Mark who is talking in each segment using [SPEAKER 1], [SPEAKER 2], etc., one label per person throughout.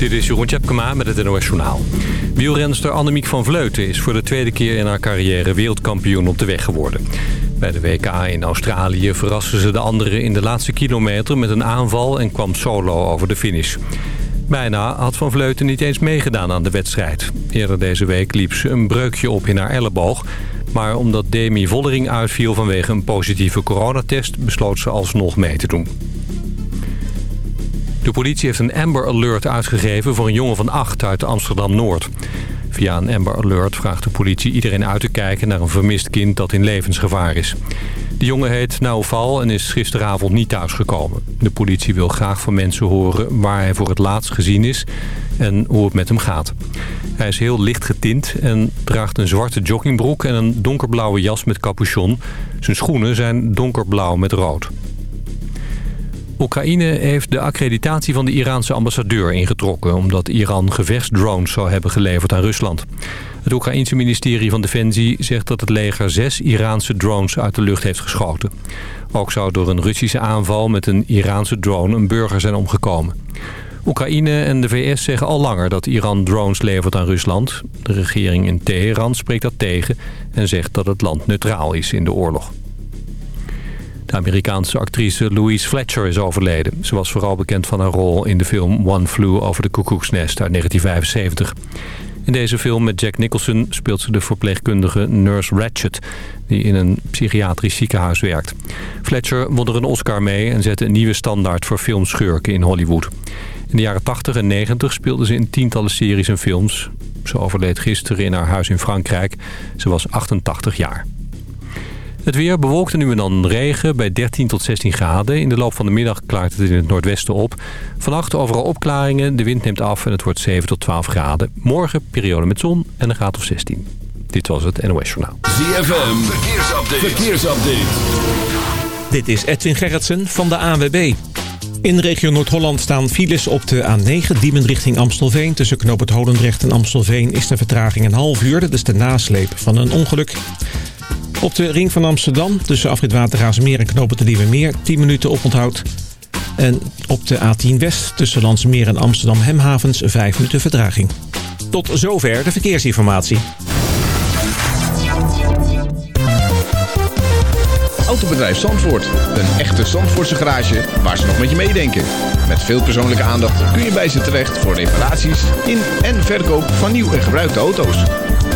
[SPEAKER 1] Dit is Jeroen Tjepkema met het NOS Journaal. Wielrenster Annemiek van Vleuten is voor de tweede keer in haar carrière wereldkampioen op de weg geworden. Bij de WK in Australië verraste ze de anderen in de laatste kilometer met een aanval en kwam solo over de finish. Bijna had Van Vleuten niet eens meegedaan aan de wedstrijd. Eerder deze week liep ze een breukje op in haar elleboog. Maar omdat Demi Vollering uitviel vanwege een positieve coronatest... besloot ze alsnog mee te doen. De politie heeft een Amber Alert uitgegeven voor een jongen van 8 uit Amsterdam-Noord. Via een Amber Alert vraagt de politie iedereen uit te kijken naar een vermist kind dat in levensgevaar is. De jongen heet Naufal en is gisteravond niet thuisgekomen. De politie wil graag van mensen horen waar hij voor het laatst gezien is en hoe het met hem gaat. Hij is heel licht getint en draagt een zwarte joggingbroek en een donkerblauwe jas met capuchon. Zijn schoenen zijn donkerblauw met rood. Oekraïne heeft de accreditatie van de Iraanse ambassadeur ingetrokken... omdat Iran gevechtsdrones zou hebben geleverd aan Rusland. Het Oekraïense ministerie van Defensie zegt dat het leger zes Iraanse drones uit de lucht heeft geschoten. Ook zou door een Russische aanval met een Iraanse drone een burger zijn omgekomen. Oekraïne en de VS zeggen al langer dat Iran drones levert aan Rusland. De regering in Teheran spreekt dat tegen en zegt dat het land neutraal is in de oorlog. De Amerikaanse actrice Louise Fletcher is overleden. Ze was vooral bekend van haar rol in de film One Flew Over the Cuckoo's Nest uit 1975. In deze film met Jack Nicholson speelt ze de verpleegkundige Nurse Ratchet... die in een psychiatrisch ziekenhuis werkt. Fletcher won er een Oscar mee en zette een nieuwe standaard voor filmschurken in Hollywood. In de jaren 80 en 90 speelde ze in tientallen series en films. Ze overleed gisteren in haar huis in Frankrijk. Ze was 88 jaar. Het weer bewolkt nu en dan regen bij 13 tot 16 graden. In de loop van de middag klaart het in het noordwesten op. Vannacht overal opklaringen, de wind neemt af en het wordt 7 tot 12 graden. Morgen periode met zon en een graad of 16. Dit was het NOS Journaal.
[SPEAKER 2] ZFM, verkeersupdate. verkeersupdate.
[SPEAKER 3] Dit is Edwin Gerritsen van de ANWB. In de regio Noord-Holland staan files op de A9, Diemen richting Amstelveen. Tussen Knoop het Holendrecht en Amstelveen is de vertraging een half uur. Dat is de nasleep van een ongeluk. Op de ring van Amsterdam tussen afrit Watergaasmeer en Knopen de Nieuwe Meer 10 minuten oponthoud. En op de A10 West tussen Landsmeer en Amsterdam Hemhavens 5 minuten vertraging. Tot zover de verkeersinformatie.
[SPEAKER 4] Autobedrijf Zandvoort. Een echte Zandvoortse garage waar ze nog met je meedenken. Met veel persoonlijke aandacht kun je bij ze terecht voor reparaties in en verkoop van nieuw en gebruikte auto's.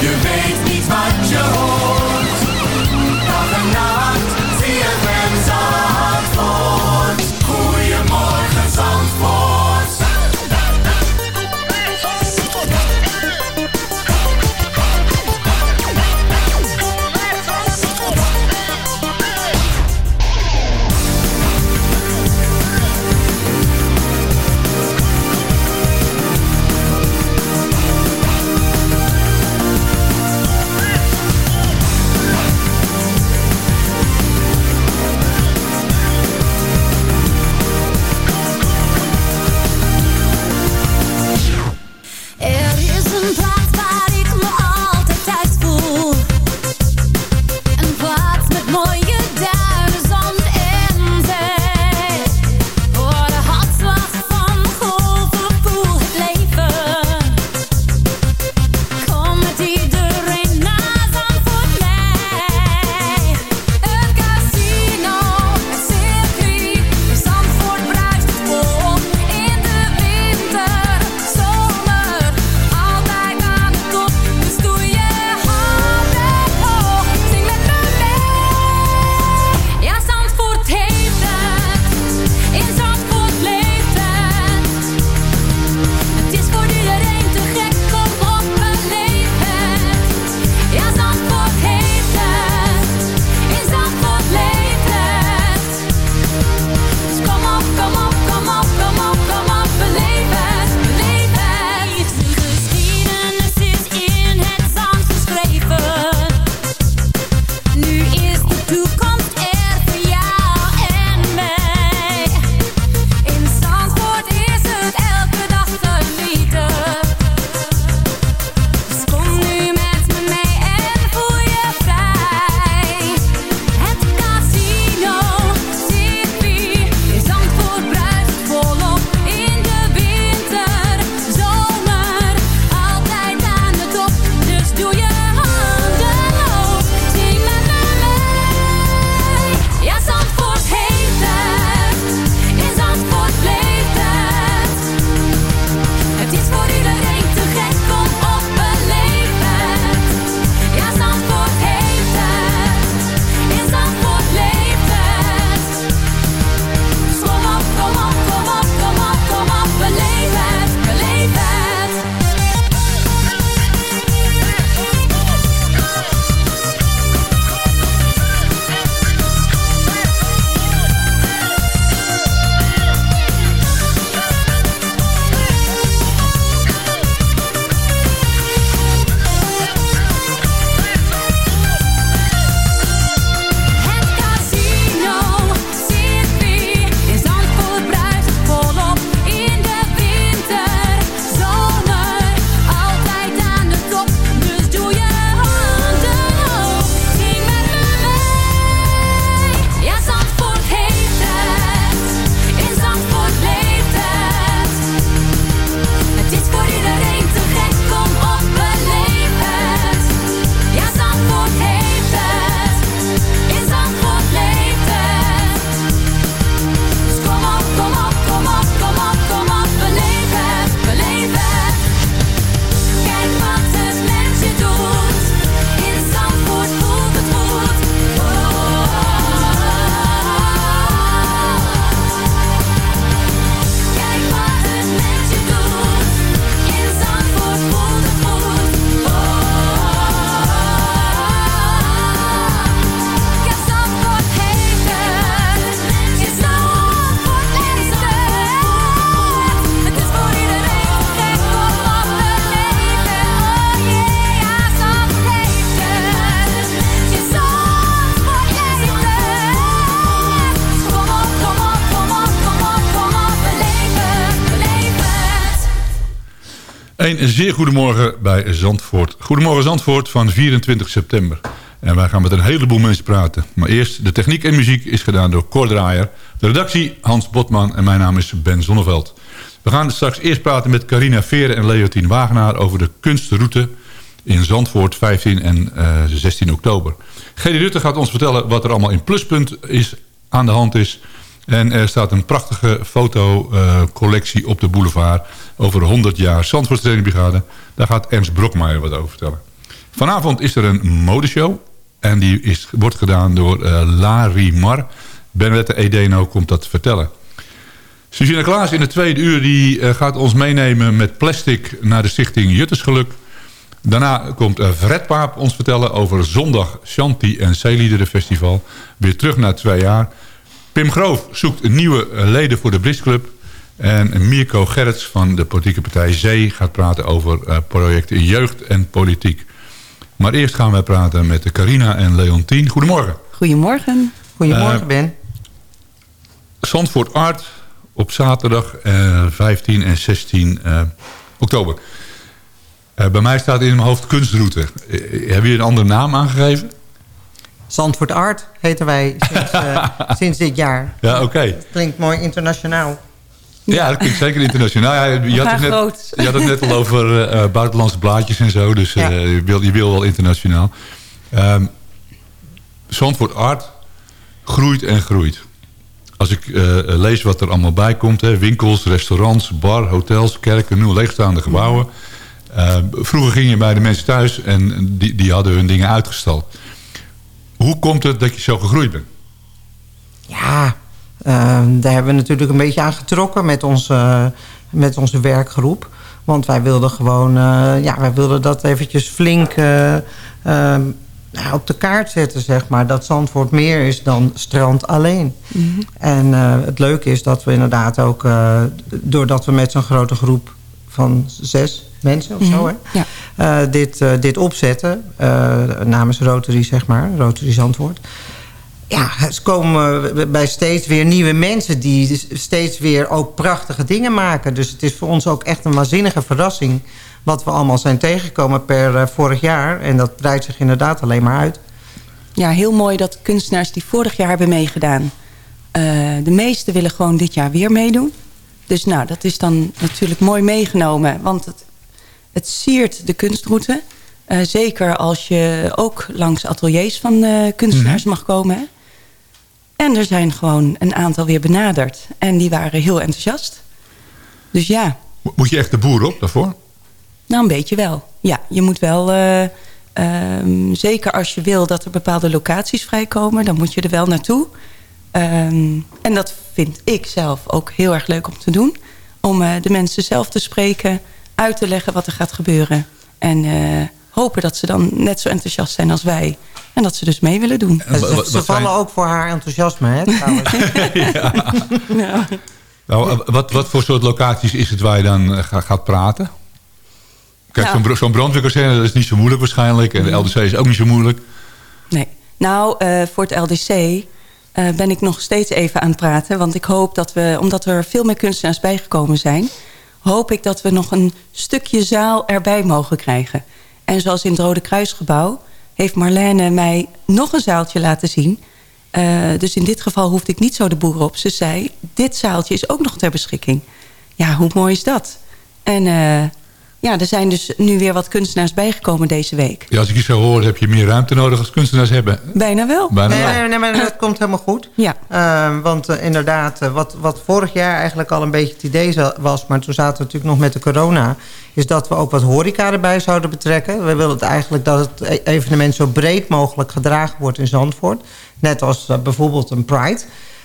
[SPEAKER 5] Je weet niet wat je hoort.
[SPEAKER 6] Een zeer goedemorgen bij Zandvoort. Goedemorgen Zandvoort van 24 september. En wij gaan met een heleboel mensen praten. Maar eerst, de techniek en muziek is gedaan door Cor Draaier. De redactie Hans Botman en mijn naam is Ben Zonneveld. We gaan straks eerst praten met Carina Veren en Leontien Wagenaar... over de kunstroute in Zandvoort 15 en uh, 16 oktober. Gedi Rutte gaat ons vertellen wat er allemaal in Pluspunt is, aan de hand is... En er staat een prachtige fotocollectie op de boulevard... over 100 jaar Zandvoort Trainingbrigade. Daar gaat Ernst Brokmeijer wat over vertellen. Vanavond is er een modeshow. En die is, wordt gedaan door uh, Larry Mar. Benwette Edeno komt dat vertellen. Suzanne Klaas in het tweede uur die, uh, gaat ons meenemen met plastic... naar de stichting Juttersgeluk. Daarna komt Fred Paap ons vertellen over zondag Shanti en Zeeliederenfestival. Weer terug na twee jaar... Pim Groof zoekt nieuwe leden voor de Brisclub. En Mirko Gerrits van de politieke partij Zee gaat praten over uh, projecten jeugd en politiek. Maar eerst gaan wij praten met Carina en Leontien. Goedemorgen.
[SPEAKER 7] Goedemorgen.
[SPEAKER 8] Goedemorgen, uh, Ben.
[SPEAKER 6] Zandvoort Art op zaterdag uh, 15 en 16 oktober. bij mij staat in mijn hoofd kunstroute. hebben jullie een andere naam aangegeven?
[SPEAKER 8] Zandvoort Art heten wij sinds, uh, sinds dit jaar.
[SPEAKER 6] Ja, oké. Okay.
[SPEAKER 8] Klinkt mooi internationaal.
[SPEAKER 6] Ja, dat klinkt zeker internationaal. Ja, je, had het net, je had het net al over uh, buitenlandse blaadjes en zo. Dus uh, ja. je, wil, je wil wel internationaal. Um, Zandvoort Art groeit en groeit. Als ik lees wat er allemaal bij komt. Hè, winkels, restaurants, bar, hotels, kerken, nu leegstaande gebouwen. vroeger ging je bij de mensen thuis en die, die hadden hun dingen uitgestald. Hoe komt het dat je zo gegroeid bent?
[SPEAKER 8] Ja, uh, daar hebben we natuurlijk een beetje aan getrokken met onze, met onze werkgroep. Want wij wilden gewoon, uh, ja, wij wilden dat eventjes flink uh, op de kaart zetten, zeg maar. Dat Zandvoort meer is dan strand alleen. Mm -hmm. En het leuke is dat we inderdaad ook, doordat we met zo'n grote groep van zes mensen of mm -hmm. zo, hè, ja. uh, dit, uh, dit opzetten. Uh, namens Rotary, zeg maar. Rotary Zandvoort. Ja, ze komen bij steeds weer nieuwe mensen... die steeds weer ook prachtige dingen maken. Dus het is voor ons ook echt een waanzinnige verrassing... wat we allemaal zijn tegengekomen per vorig jaar. En dat breidt zich inderdaad alleen maar uit.
[SPEAKER 7] Ja, heel mooi dat kunstenaars die vorig jaar hebben meegedaan... de meeste willen gewoon dit jaar weer meedoen. Dus nou, dat is dan natuurlijk mooi meegenomen. Want het, het siert de kunstroute. Uh, zeker als je ook langs ateliers van uh, kunstenaars mm -hmm. mag komen. Hè? En er zijn gewoon een aantal weer benaderd. En die waren heel enthousiast. Dus ja.
[SPEAKER 6] Moet je echt de boer op daarvoor?
[SPEAKER 7] Nou, een beetje wel. Ja, je moet wel... Uh, um, zeker als je wil dat er bepaalde locaties vrijkomen... dan moet je er wel naartoe. Um, en dat vind ik zelf ook heel erg leuk om te doen. Om de mensen zelf te spreken uit te leggen wat er gaat gebeuren. En uh, hopen dat ze dan net zo enthousiast zijn als wij. En dat ze dus mee willen doen.
[SPEAKER 8] Ze, ze vallen zijn... ook voor haar enthousiasme, hè?
[SPEAKER 6] ja. ja. Nou, wat, wat voor soort locaties is het waar je dan uh, gaat praten? Kijk, nou. zo'n zo brandweerkazerne dat is niet zo moeilijk waarschijnlijk. En de LDC is ook niet zo moeilijk.
[SPEAKER 7] Nee. Nou, uh, voor het LDC uh, ben ik nog steeds even aan het praten. Want ik hoop dat we, omdat er veel meer kunstenaars bijgekomen zijn hoop ik dat we nog een stukje zaal erbij mogen krijgen. En zoals in het Rode Kruisgebouw heeft Marlene mij nog een zaaltje laten zien. Uh, dus in dit geval hoefde ik niet zo de boer op. Ze zei, dit zaaltje is ook nog ter beschikking. Ja, hoe mooi is dat? En uh, ja, er zijn dus nu weer wat kunstenaars bijgekomen deze week.
[SPEAKER 6] Ja, als ik je zo hoor, heb je meer ruimte nodig als kunstenaars hebben.
[SPEAKER 7] Bijna wel.
[SPEAKER 8] Bijna nee, wel. Nee, nee, maar dat komt helemaal goed.
[SPEAKER 7] Ja.
[SPEAKER 8] Uh, want uh, inderdaad, uh, wat, wat vorig jaar eigenlijk al een beetje het idee was... maar toen zaten we natuurlijk nog met de corona... is dat we ook wat horeca erbij zouden betrekken. We willen het eigenlijk dat het evenement zo breed mogelijk gedragen wordt in Zandvoort. Net als bijvoorbeeld een Pride...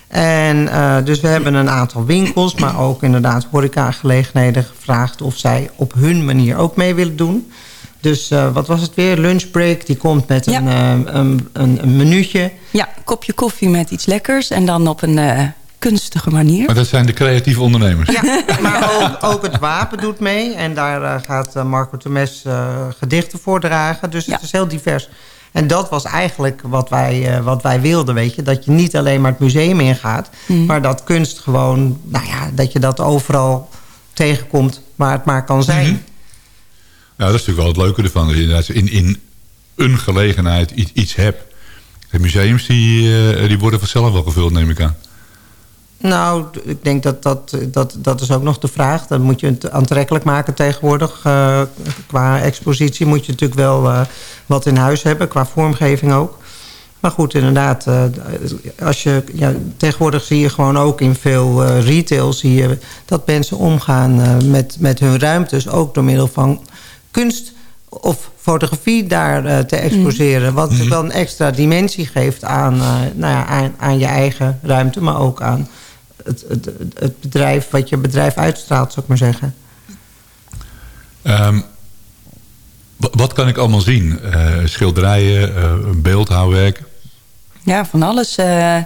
[SPEAKER 8] En uh, dus we hebben een aantal winkels, maar ook inderdaad horecagelegenheden gevraagd... of zij op hun manier ook mee willen doen. Dus uh, wat was het weer? Lunchbreak, die komt met ja. een, uh, een, een, een minuutje.
[SPEAKER 7] Ja, een kopje koffie met iets lekkers en dan op een kunstige manier.
[SPEAKER 6] Maar dat zijn de creatieve ondernemers.
[SPEAKER 8] Ja, maar ook, ook het wapen doet mee. En daar gaat Marco Temes gedichten voordragen. Dus ja. het is heel divers. En dat was eigenlijk wat wij, uh, wat wij wilden, weet je. Dat je niet alleen maar het museum ingaat... Mm. maar dat kunst gewoon, nou ja, dat je dat overal tegenkomt waar het maar kan zijn. Mm -hmm.
[SPEAKER 6] Ja, dat is natuurlijk wel het leuke ervan. Dat je inderdaad in, in een gelegenheid iets, iets hebt. De museums die, eh, die worden vanzelf wel gevuld, neem ik aan.
[SPEAKER 8] Nou, ik denk dat dat, dat dat is ook nog de vraag. Dan moet je het aantrekkelijk maken tegenwoordig. Eh, qua expositie moet je natuurlijk wel eh, wat in huis hebben. Qua vormgeving ook. Maar goed, inderdaad. eh, als je, ja, tegenwoordig zie je gewoon ook in veel eh, retail... Zie je dat mensen omgaan eh, met, met hun ruimtes. Ook door middel van kunst of fotografie daar eh, te exposeren. Wat wel een extra dimensie geeft aan, eh, nou ja, aan, aan je eigen ruimte. Maar ook aan het, het, het bedrijf, wat je bedrijf uitstraalt, zou ik maar zeggen.
[SPEAKER 6] Ehm, wa- wat kan ik allemaal zien? Eh, schilderijen, eh, beeldhouwwerk.
[SPEAKER 7] Ja, van alles. Eh,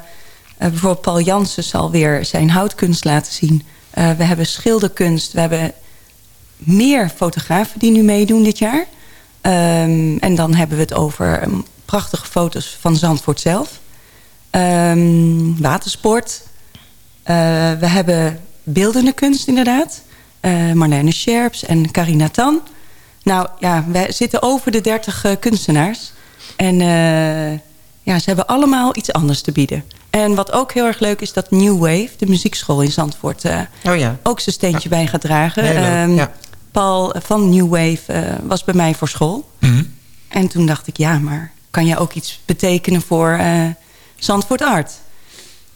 [SPEAKER 7] bijvoorbeeld Paul Jansen zal weer zijn houtkunst laten zien. Eh, we hebben schilderkunst. We hebben meer fotografen die nu meedoen dit jaar. Ehm, en dan hebben we het over ehm, prachtige foto's van Zandvoort zelf. Ehm, watersport. Eh, we hebben beeldende kunst inderdaad. Eh Marlene Scherps en Carina Tan. Nou ja, wij zitten over de 30 eh, kunstenaars. En ja, ze hebben allemaal iets anders te bieden. En wat ook heel erg leuk is dat New Wave, de muziekschool in Zandvoort...
[SPEAKER 8] Oh ja.
[SPEAKER 7] ook zijn steentje bij gaat dragen. Ehm,
[SPEAKER 8] ja.
[SPEAKER 7] Paul van New Wave was bij mij voor school. En toen dacht ik, ja, maar kan jij ook iets betekenen voor Zandvoort Art?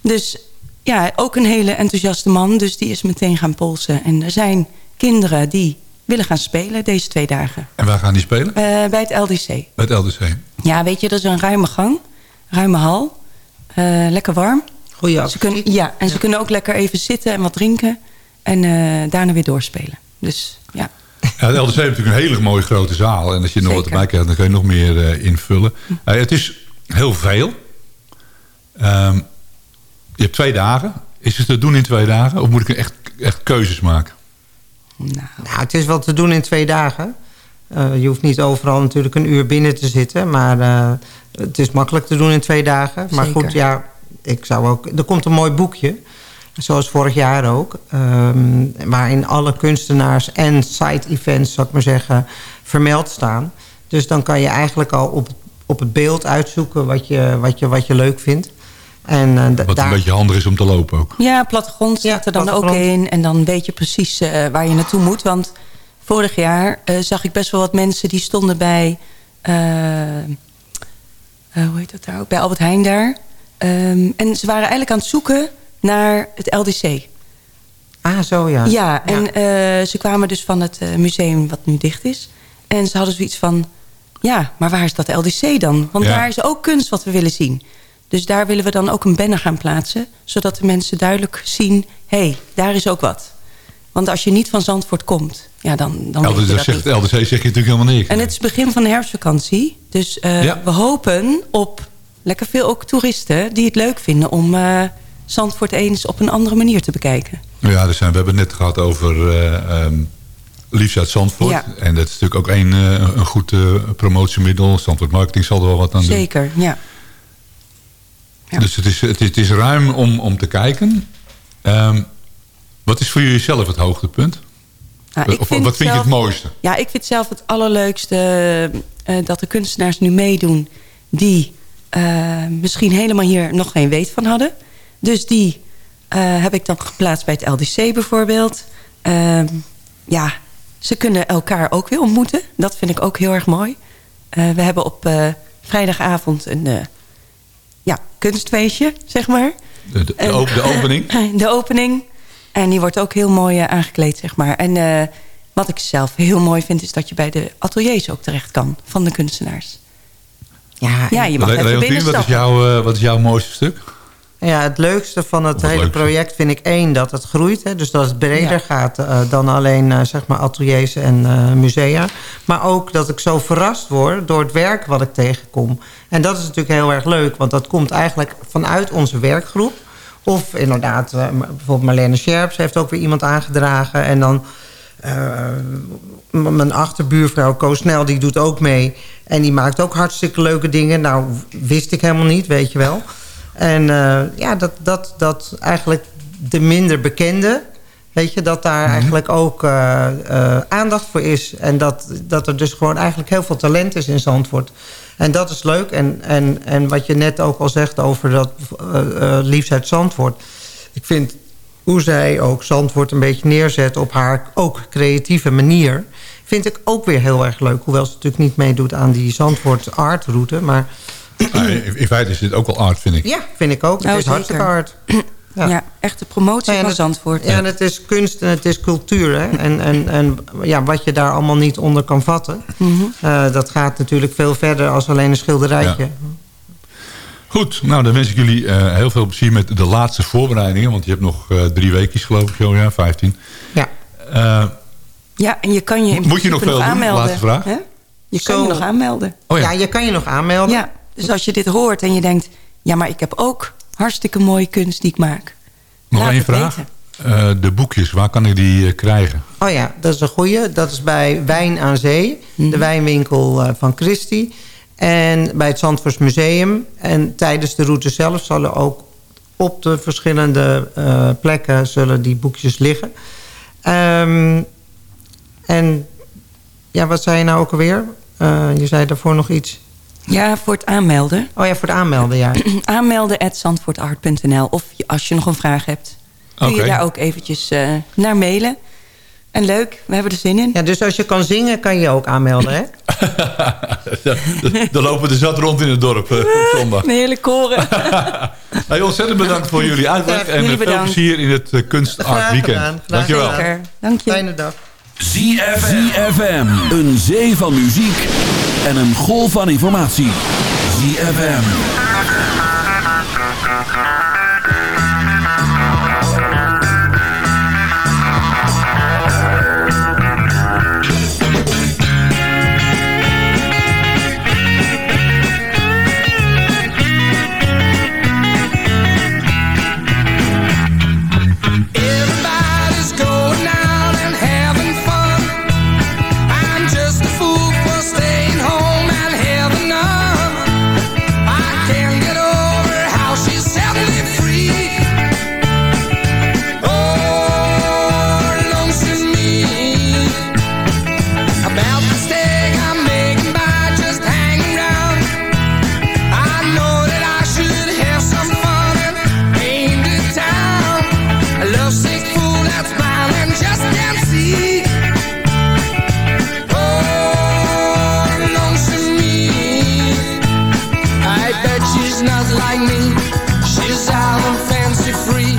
[SPEAKER 7] Dus ja, ook een hele enthousiaste man. Dus die is meteen gaan polsen. En er zijn kinderen die willen gaan spelen deze twee dagen.
[SPEAKER 6] En waar gaan die spelen?
[SPEAKER 7] Eh, bij het LDC.
[SPEAKER 6] Bij het LDC.
[SPEAKER 7] Ja, weet je, dat is een ruime gang. Ruime hal. Eh, lekker warm.
[SPEAKER 8] Goeie
[SPEAKER 7] Ze
[SPEAKER 8] actie.
[SPEAKER 7] kunnen, ja, en ze kunnen ook lekker even zitten en wat drinken. En eh, daarna weer doorspelen. Dus ja.
[SPEAKER 6] Ja, het LDC heeft natuurlijk een hele mooie grote zaal. En als je nog wat erbij krijgt, dan kun je nog meer eh, invullen. Het is heel veel. Ehm, je hebt twee dagen. Is het te doen in twee dagen? Of moet ik echt, echt keuzes maken?
[SPEAKER 7] Nou,
[SPEAKER 8] Nou, het is wel te doen in twee dagen. Eh, je hoeft niet overal natuurlijk een uur binnen te zitten. Maar eh, het is makkelijk te doen in twee dagen. Maar
[SPEAKER 7] Zeker.
[SPEAKER 8] goed, ja, ik zou ook... Er komt een mooi boekje. Zoals vorig jaar ook. ehm, waarin alle kunstenaars en side-events, zou ik maar zeggen, vermeld staan. Dus dan kan je eigenlijk al op, op het beeld uitzoeken wat je, wat je, wat je leuk vindt. En, eh,
[SPEAKER 6] Wat
[SPEAKER 8] daar,
[SPEAKER 6] een beetje handig is om te lopen ook.
[SPEAKER 7] Ja, plattegrond
[SPEAKER 8] Ja,
[SPEAKER 7] staat er dan ook in. En dan weet je precies eh, waar je naartoe moet. Want vorig jaar eh, zag ik best wel wat mensen die stonden bij... hoe heet dat daar ook? Bij Albert Heijn daar. Ehm, en ze waren eigenlijk aan het zoeken naar het LDC.
[SPEAKER 8] Ah, zo ja.
[SPEAKER 7] Ja, en eh, ze kwamen dus van het eh, museum wat nu dicht is. En ze hadden zoiets van... Ja, maar waar is dat LDC dan? Want
[SPEAKER 6] Ja.
[SPEAKER 7] daar is ook kunst wat we willen zien. Dus daar willen we dan ook een banner gaan plaatsen. Zodat de mensen duidelijk zien... hé, hey, daar is ook wat. Want als je niet van Zandvoort komt... ja, dan, dan weet je
[SPEAKER 6] LDC
[SPEAKER 7] dat
[SPEAKER 6] zegt. LDC zeg je natuurlijk helemaal niks.
[SPEAKER 7] En het is begin van de herfstvakantie. Dus eh,
[SPEAKER 6] Ja.
[SPEAKER 7] we hopen op lekker veel ook toeristen... die het leuk vinden om eh, Zandvoort eens op een andere manier te bekijken.
[SPEAKER 6] Ja, we hebben het net gehad over ehm, Liefst uit Zandvoort.
[SPEAKER 7] Ja.
[SPEAKER 6] En dat is natuurlijk ook een, een goed promotiemiddel. Zandvoort Marketing zal er wel wat aan doen.
[SPEAKER 7] Zeker, ja. Ja.
[SPEAKER 6] Dus het is, het is, het is ruim om, om te kijken. Ehm, wat is voor jullie zelf het hoogtepunt?
[SPEAKER 7] Nou, ik
[SPEAKER 6] of wat vind je het mooiste?
[SPEAKER 7] Ja, ik vind zelf het allerleukste eh, dat de kunstenaars nu meedoen... die eh, misschien helemaal hier nog geen weet van hadden. Dus die eh, heb ik dan geplaatst bij het LDC bijvoorbeeld. Ehm, ja, ze kunnen elkaar ook weer ontmoeten. Dat vind ik ook heel erg mooi. We hebben op vrijdagavond een ja, kunstfeestje, zeg maar.
[SPEAKER 6] De, de, de,
[SPEAKER 7] En-
[SPEAKER 6] op- de opening?
[SPEAKER 7] De opening. En die wordt ook heel mooi eh, aangekleed, zeg maar. En eh, wat ik zelf heel mooi vind... is dat je bij de ateliers ook terecht kan van de kunstenaars.
[SPEAKER 8] Ja,
[SPEAKER 7] Ja, je mag
[SPEAKER 6] Le-
[SPEAKER 7] even
[SPEAKER 6] Leontien, wat is,
[SPEAKER 7] binnenstappen.
[SPEAKER 6] jouw, eh, wat is jouw mooiste stuk?
[SPEAKER 8] Ja, het leukste van het hele
[SPEAKER 6] leukste.
[SPEAKER 8] project vind ik één dat het groeit. Hè, dus dat het breder
[SPEAKER 7] Ja.
[SPEAKER 8] gaat eh, dan alleen eh, zeg maar ateliers en eh, musea. Maar ook dat ik zo verrast word door het werk wat ik tegenkom. En dat is natuurlijk heel erg leuk. Want dat komt eigenlijk vanuit onze werkgroep. Of inderdaad, bijvoorbeeld Marlene Scherps heeft ook weer iemand aangedragen. En dan eh, mijn achterbuurvrouw Koos Snel, die doet ook mee. En die maakt ook hartstikke leuke dingen. Nou, wist ik helemaal niet, weet je wel. En eh, ja, dat, dat, dat eigenlijk de minder bekende... Weet je, dat daar eigenlijk ook eh, eh, aandacht voor is. En dat, dat er dus gewoon eigenlijk heel veel talent is in Zandvoort. En dat is leuk. En, en, en wat je net ook al zegt over dat uh, Liefst uit Zandvoort. Ik vind hoe zij ook Zandvoort een beetje neerzet op haar ook creatieve manier... vind ik ook weer heel erg leuk. Hoewel ze natuurlijk niet meedoet aan die Zandvoort artroute. Maar
[SPEAKER 6] In in feite is dit ook al art, vind ik.
[SPEAKER 8] ja, vind ik ook. Het
[SPEAKER 7] Nou,
[SPEAKER 8] is hartstikke hard.
[SPEAKER 7] Ja, echte promotie
[SPEAKER 8] Ja,
[SPEAKER 7] van Zandvoort.
[SPEAKER 8] Ja, en het is kunst en het is cultuur. Hè? En, en, en ja, wat je daar allemaal niet onder kan vatten...
[SPEAKER 7] Mhm.
[SPEAKER 8] eh, dat gaat natuurlijk veel verder als alleen een schilderijtje.
[SPEAKER 6] Goed, nou dan wens ik jullie eh, heel veel plezier met de laatste voorbereidingen. Want je hebt nog eh, drie weekjes geloof ik zo, ja, 15.
[SPEAKER 8] Ja.
[SPEAKER 6] Eh,
[SPEAKER 7] Ja, en je kan je in
[SPEAKER 6] Moet je nog veel doen?
[SPEAKER 7] aanmelden.
[SPEAKER 6] Laatste vraag.
[SPEAKER 7] hè? Je kan je nog aanmelden.
[SPEAKER 6] oh
[SPEAKER 8] ja.
[SPEAKER 6] ja,
[SPEAKER 8] je kan je nog aanmelden.
[SPEAKER 7] Ja, dus als je dit hoort en je denkt... ja, maar ik heb ook hartstikke mooie kunst die ik maak.
[SPEAKER 6] nog
[SPEAKER 7] Laat
[SPEAKER 6] één vraag. Eh, de boekjes, waar kan ik die eh, krijgen?
[SPEAKER 8] Oh ja, dat is een goeie. Dat is bij Wijn aan Zee.
[SPEAKER 7] Mhm.
[SPEAKER 8] De wijnwinkel eh, van Christie. En bij het Zandvoors Museum. En tijdens de route zelf zullen ook op de verschillende eh, plekken... zullen die boekjes liggen. Ehm, en ja, wat zei je nou ook alweer? Eh, je zei daarvoor nog iets.
[SPEAKER 7] Ja, voor het aanmelden.
[SPEAKER 8] Oh ja, voor het aanmelden, ja.
[SPEAKER 7] Aanmelden at zandvoortart.nl. Of als je nog een vraag hebt, kun je daar ook eventjes eh, naar mailen. En leuk, we hebben er zin in.
[SPEAKER 8] ja. Dus als je kan zingen, kan je je ook aanmelden, hè?
[SPEAKER 6] Dan lopen de zat rond in het dorp op zondag.
[SPEAKER 7] Een hele koren.
[SPEAKER 6] Hey, ontzettend bedankt voor jullie uitleg.
[SPEAKER 7] Ja,
[SPEAKER 6] en
[SPEAKER 7] jullie
[SPEAKER 6] veel
[SPEAKER 7] bedankt.
[SPEAKER 6] plezier in het eh, kunst art
[SPEAKER 8] Graag
[SPEAKER 6] weekend. Dankjewel.
[SPEAKER 7] Zeker, dank je.
[SPEAKER 8] Fijne dag.
[SPEAKER 2] ZFM. ZFM. Een zee van muziek en een golf van informatie. ZFM.
[SPEAKER 5] I bet she's not like me. She's out and fancy free,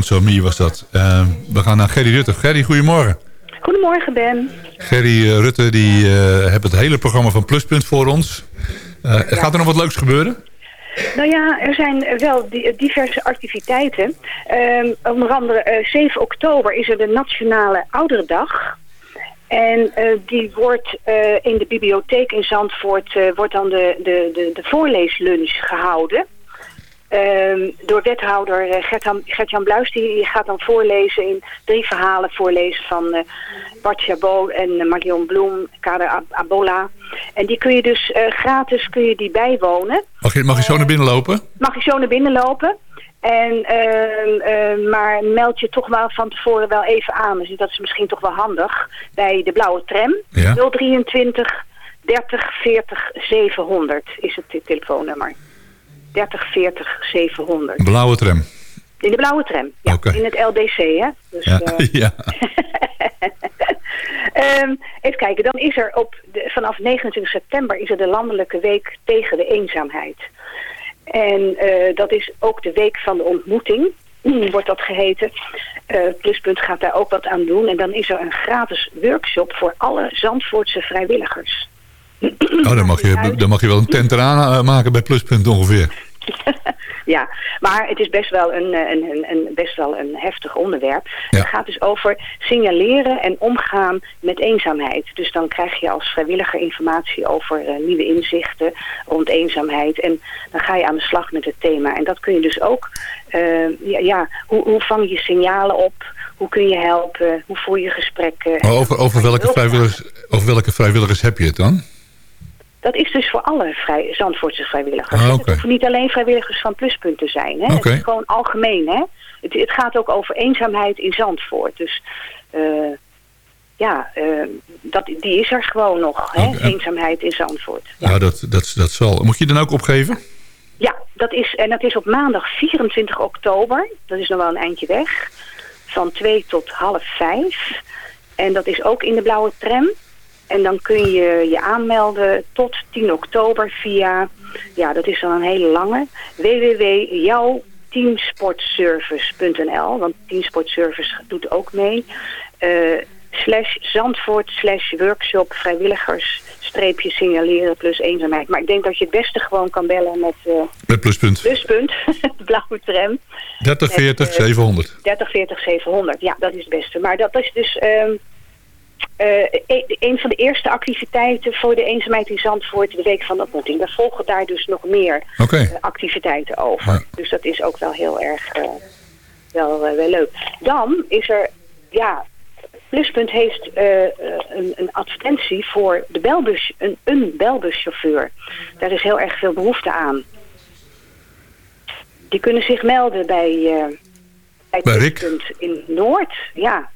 [SPEAKER 5] So Me
[SPEAKER 6] was dat. Uh, we gaan naar Gerry Rutte. Gerry, goedemorgen.
[SPEAKER 9] Goedemorgen, Ben.
[SPEAKER 6] Gerry uh, Rutte, die uh, heeft het hele programma van Pluspunt voor ons. Ja. Gaat er nog wat leuks gebeuren?
[SPEAKER 9] Nou ja, er zijn wel diverse activiteiten. Um, onder andere 7 oktober is er de Nationale Ouderendag. En uh, die wordt uh, in de bibliotheek in Zandvoort uh, wordt dan de, de, de, de voorleeslunch gehouden. Um, door wethouder Gert-Jan Gert Bluis, die gaat dan voorlezen in drie verhalen voorlezen van Bart Chabot en Marion Bloem, Kader Abola. En die kun je dus gratis kun je die bijwonen.
[SPEAKER 6] Mag je, mag je zo naar binnen lopen?
[SPEAKER 9] Mag je zo naar binnen lopen. En, uh, uh, maar meld je toch wel van tevoren wel even aan. Dus dat is misschien toch wel handig. Bij de blauwe tram.
[SPEAKER 6] Ja.
[SPEAKER 9] 023 30 40 700 is het telefoonnummer. 30 40 700.
[SPEAKER 6] Blauwe tram.
[SPEAKER 9] In de blauwe tram, ja.
[SPEAKER 6] Okay.
[SPEAKER 9] In het LDC, hè. Dus,
[SPEAKER 6] ja.
[SPEAKER 9] Uh...
[SPEAKER 6] ja.
[SPEAKER 9] um, even kijken, dan is er op de, vanaf 29 september is er de landelijke week tegen de eenzaamheid. En uh, dat is ook de week van de ontmoeting, wordt dat geheten. Uh, Pluspunt gaat daar ook wat aan doen. En dan is er een gratis workshop voor alle Zandvoortse vrijwilligers.
[SPEAKER 6] Oh, dan mag je, dan mag je wel een tent eraan maken bij Pluspunt ongeveer.
[SPEAKER 9] ja, maar het is best wel een, een, een, een best wel een heftig onderwerp.
[SPEAKER 6] Ja.
[SPEAKER 9] Het gaat dus over signaleren en omgaan met eenzaamheid. Dus dan krijg je als vrijwilliger informatie over uh, nieuwe inzichten rond eenzaamheid. En dan ga je aan de slag met het thema. En dat kun je dus ook, uh, ja, ja hoe, hoe vang je signalen op? Hoe kun je helpen? Hoe voer je gesprekken?
[SPEAKER 6] Maar over, over, welke vrijwilligers, over welke vrijwilligers heb je het dan?
[SPEAKER 9] Dat is dus voor alle vrij, Zandvoortse vrijwilligers.
[SPEAKER 6] Ah, okay.
[SPEAKER 9] Het hoeven niet alleen vrijwilligers van pluspunten zijn. Hè?
[SPEAKER 6] Okay.
[SPEAKER 9] Het is gewoon algemeen. Hè? Het, het, gaat ook over eenzaamheid in Zandvoort. Dus uh, ja, uh, dat, die is er gewoon nog. Hè?
[SPEAKER 6] Okay.
[SPEAKER 9] Eenzaamheid in Zandvoort.
[SPEAKER 6] Ja, ja dat, dat, dat zal. Moet je dan ook opgeven?
[SPEAKER 9] Ja, dat is, en dat is op maandag 24 oktober. Dat is nog wel een eindje weg. Van 2 tot half 5. En dat is ook in de blauwe tram. En dan kun je je aanmelden tot 10 oktober via, ja dat is dan een hele lange, www.jouwteamsportservice.nl. Want Teamsportservice doet ook mee. Uh, slash Zandvoort slash workshop vrijwilligers streepje signaleren plus eenzaamheid. Maar ik denk dat je het beste gewoon kan bellen met... Uh,
[SPEAKER 6] met pluspunt.
[SPEAKER 9] Pluspunt, blauwe tram.
[SPEAKER 6] 30 40 met, uh, 700.
[SPEAKER 9] 30 40 700, ja dat is het beste. Maar dat is dus... Um, uh, een van de eerste activiteiten voor de eenzaamheid in Zandvoort, de week van de ontmoeting. Daar volgen daar dus nog meer
[SPEAKER 6] okay.
[SPEAKER 9] uh, activiteiten over. Ja. Dus dat is ook wel heel erg uh, wel, wel leuk. Dan is er, ja, Pluspunt heeft een, een, advertentie voor de belbus, een, een belbuschauffeur. Daar is heel erg veel behoefte aan. Die kunnen zich melden bij, bij,
[SPEAKER 6] bij
[SPEAKER 9] Pluspunt in Noord. Ja,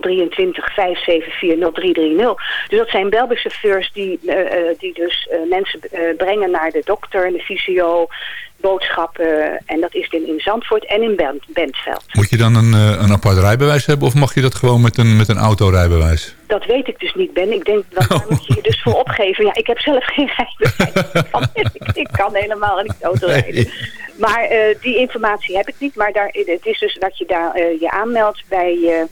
[SPEAKER 9] 023 574 0330. Dus dat zijn belbuschauffeurs die, uh, die dus uh, mensen brengen naar de dokter, de fysio, boodschappen. En dat is in, in Zandvoort en in Bent, Bentveld.
[SPEAKER 6] Moet je dan een, een apart rijbewijs hebben of mag je dat gewoon met een, met een autorijbewijs?
[SPEAKER 9] Dat weet ik dus niet, Ben. Ik denk, dat daar moet je je dus voor opgeven. Ja, ik heb zelf geen rijbewijs. ik, ik kan helemaal niet autorijden. Nee. Maar die informatie heb ik niet. Maar daar, het is dus dat je daar je aanmeldt bij,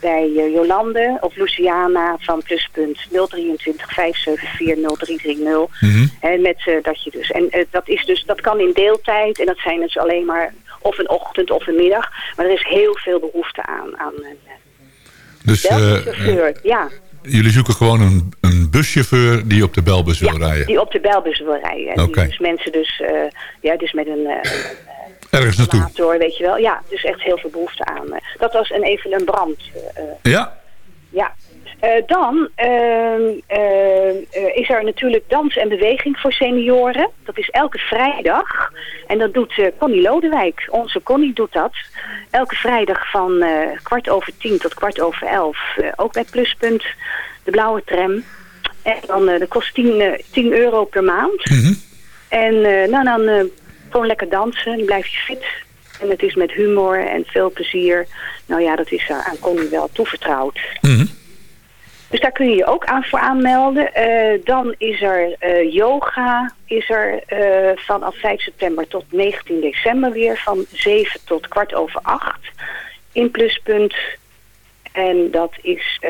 [SPEAKER 9] bij Jolande of Luciana van Pluspunt 023 574 0330.
[SPEAKER 6] Mm -hmm.
[SPEAKER 9] En met dat je dus. En dat is dus, dat kan in deeltijd. En dat zijn dus alleen maar of een ochtend of een middag. Maar er is heel veel behoefte aan. aan
[SPEAKER 6] dus,
[SPEAKER 9] chauffeur, ja.
[SPEAKER 6] Jullie zoeken gewoon een, een buschauffeur die op de belbus wil
[SPEAKER 9] ja,
[SPEAKER 6] rijden?
[SPEAKER 9] die op de belbus wil rijden. En
[SPEAKER 6] okay.
[SPEAKER 9] die dus mensen dus, uh, ja, dus met een... Uh,
[SPEAKER 6] Ergens naartoe?
[SPEAKER 9] Weet je wel. Ja, dus echt heel veel behoefte aan. Dat was een, even een brand. Uh,
[SPEAKER 6] ja?
[SPEAKER 9] Ja. Uh, dan uh, is er natuurlijk dans en beweging voor senioren. Dat is elke vrijdag. En dat doet Connie Lodewijk. Onze Connie doet dat. Elke vrijdag van kwart over tien tot kwart over elf. ook bij Pluspunt. De blauwe tram. En dan dat kost 10, 10 euro per maand.
[SPEAKER 6] Mm -hmm.
[SPEAKER 9] En nou, dan gewoon lekker dansen. Dan blijf je fit. En het is met humor en veel plezier. Nou ja, dat is aan Connie wel toevertrouwd.
[SPEAKER 6] Mm -hmm.
[SPEAKER 9] Dus daar kun je je ook aan voor aanmelden. Eh, dan is er eh, yoga, is er eh, vanaf 5 september tot 19 december weer van 7 tot kwart over 8 in Pluspunt. En dat is,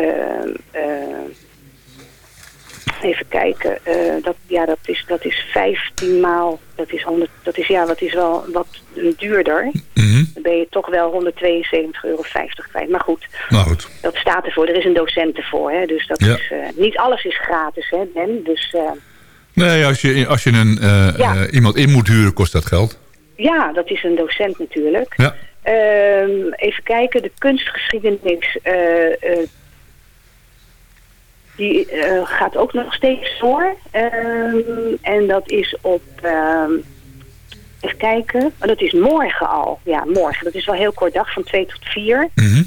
[SPEAKER 9] even kijken, dat, ja, dat, is, dat is 15 maal, dat is, 100, dat is, ja, dat is wel wat duurder.
[SPEAKER 6] Mhm.
[SPEAKER 9] Dan ben je toch wel 172,50 euro kwijt. Maar goed,
[SPEAKER 6] Nou goed.
[SPEAKER 9] dat staat ervoor. Er is een docent ervoor. Hè? Dus dat
[SPEAKER 6] Ja.
[SPEAKER 9] is, eh, niet alles is gratis, hè, Ben? Dus eh,
[SPEAKER 6] Nee, als je, als je een, eh,
[SPEAKER 9] Ja.
[SPEAKER 6] eh, iemand in moet huren, kost dat geld.
[SPEAKER 9] ja, dat is een docent natuurlijk.
[SPEAKER 6] Ja.
[SPEAKER 9] Ehm, even kijken, de kunstgeschiedenis... die eh, gaat ook nog steeds door. Ehm, en dat is op... ehm, even kijken. Oh, dat is morgen al. Ja, morgen. Dat is wel een heel kort dag, van 2 tot 4.
[SPEAKER 6] Mhm.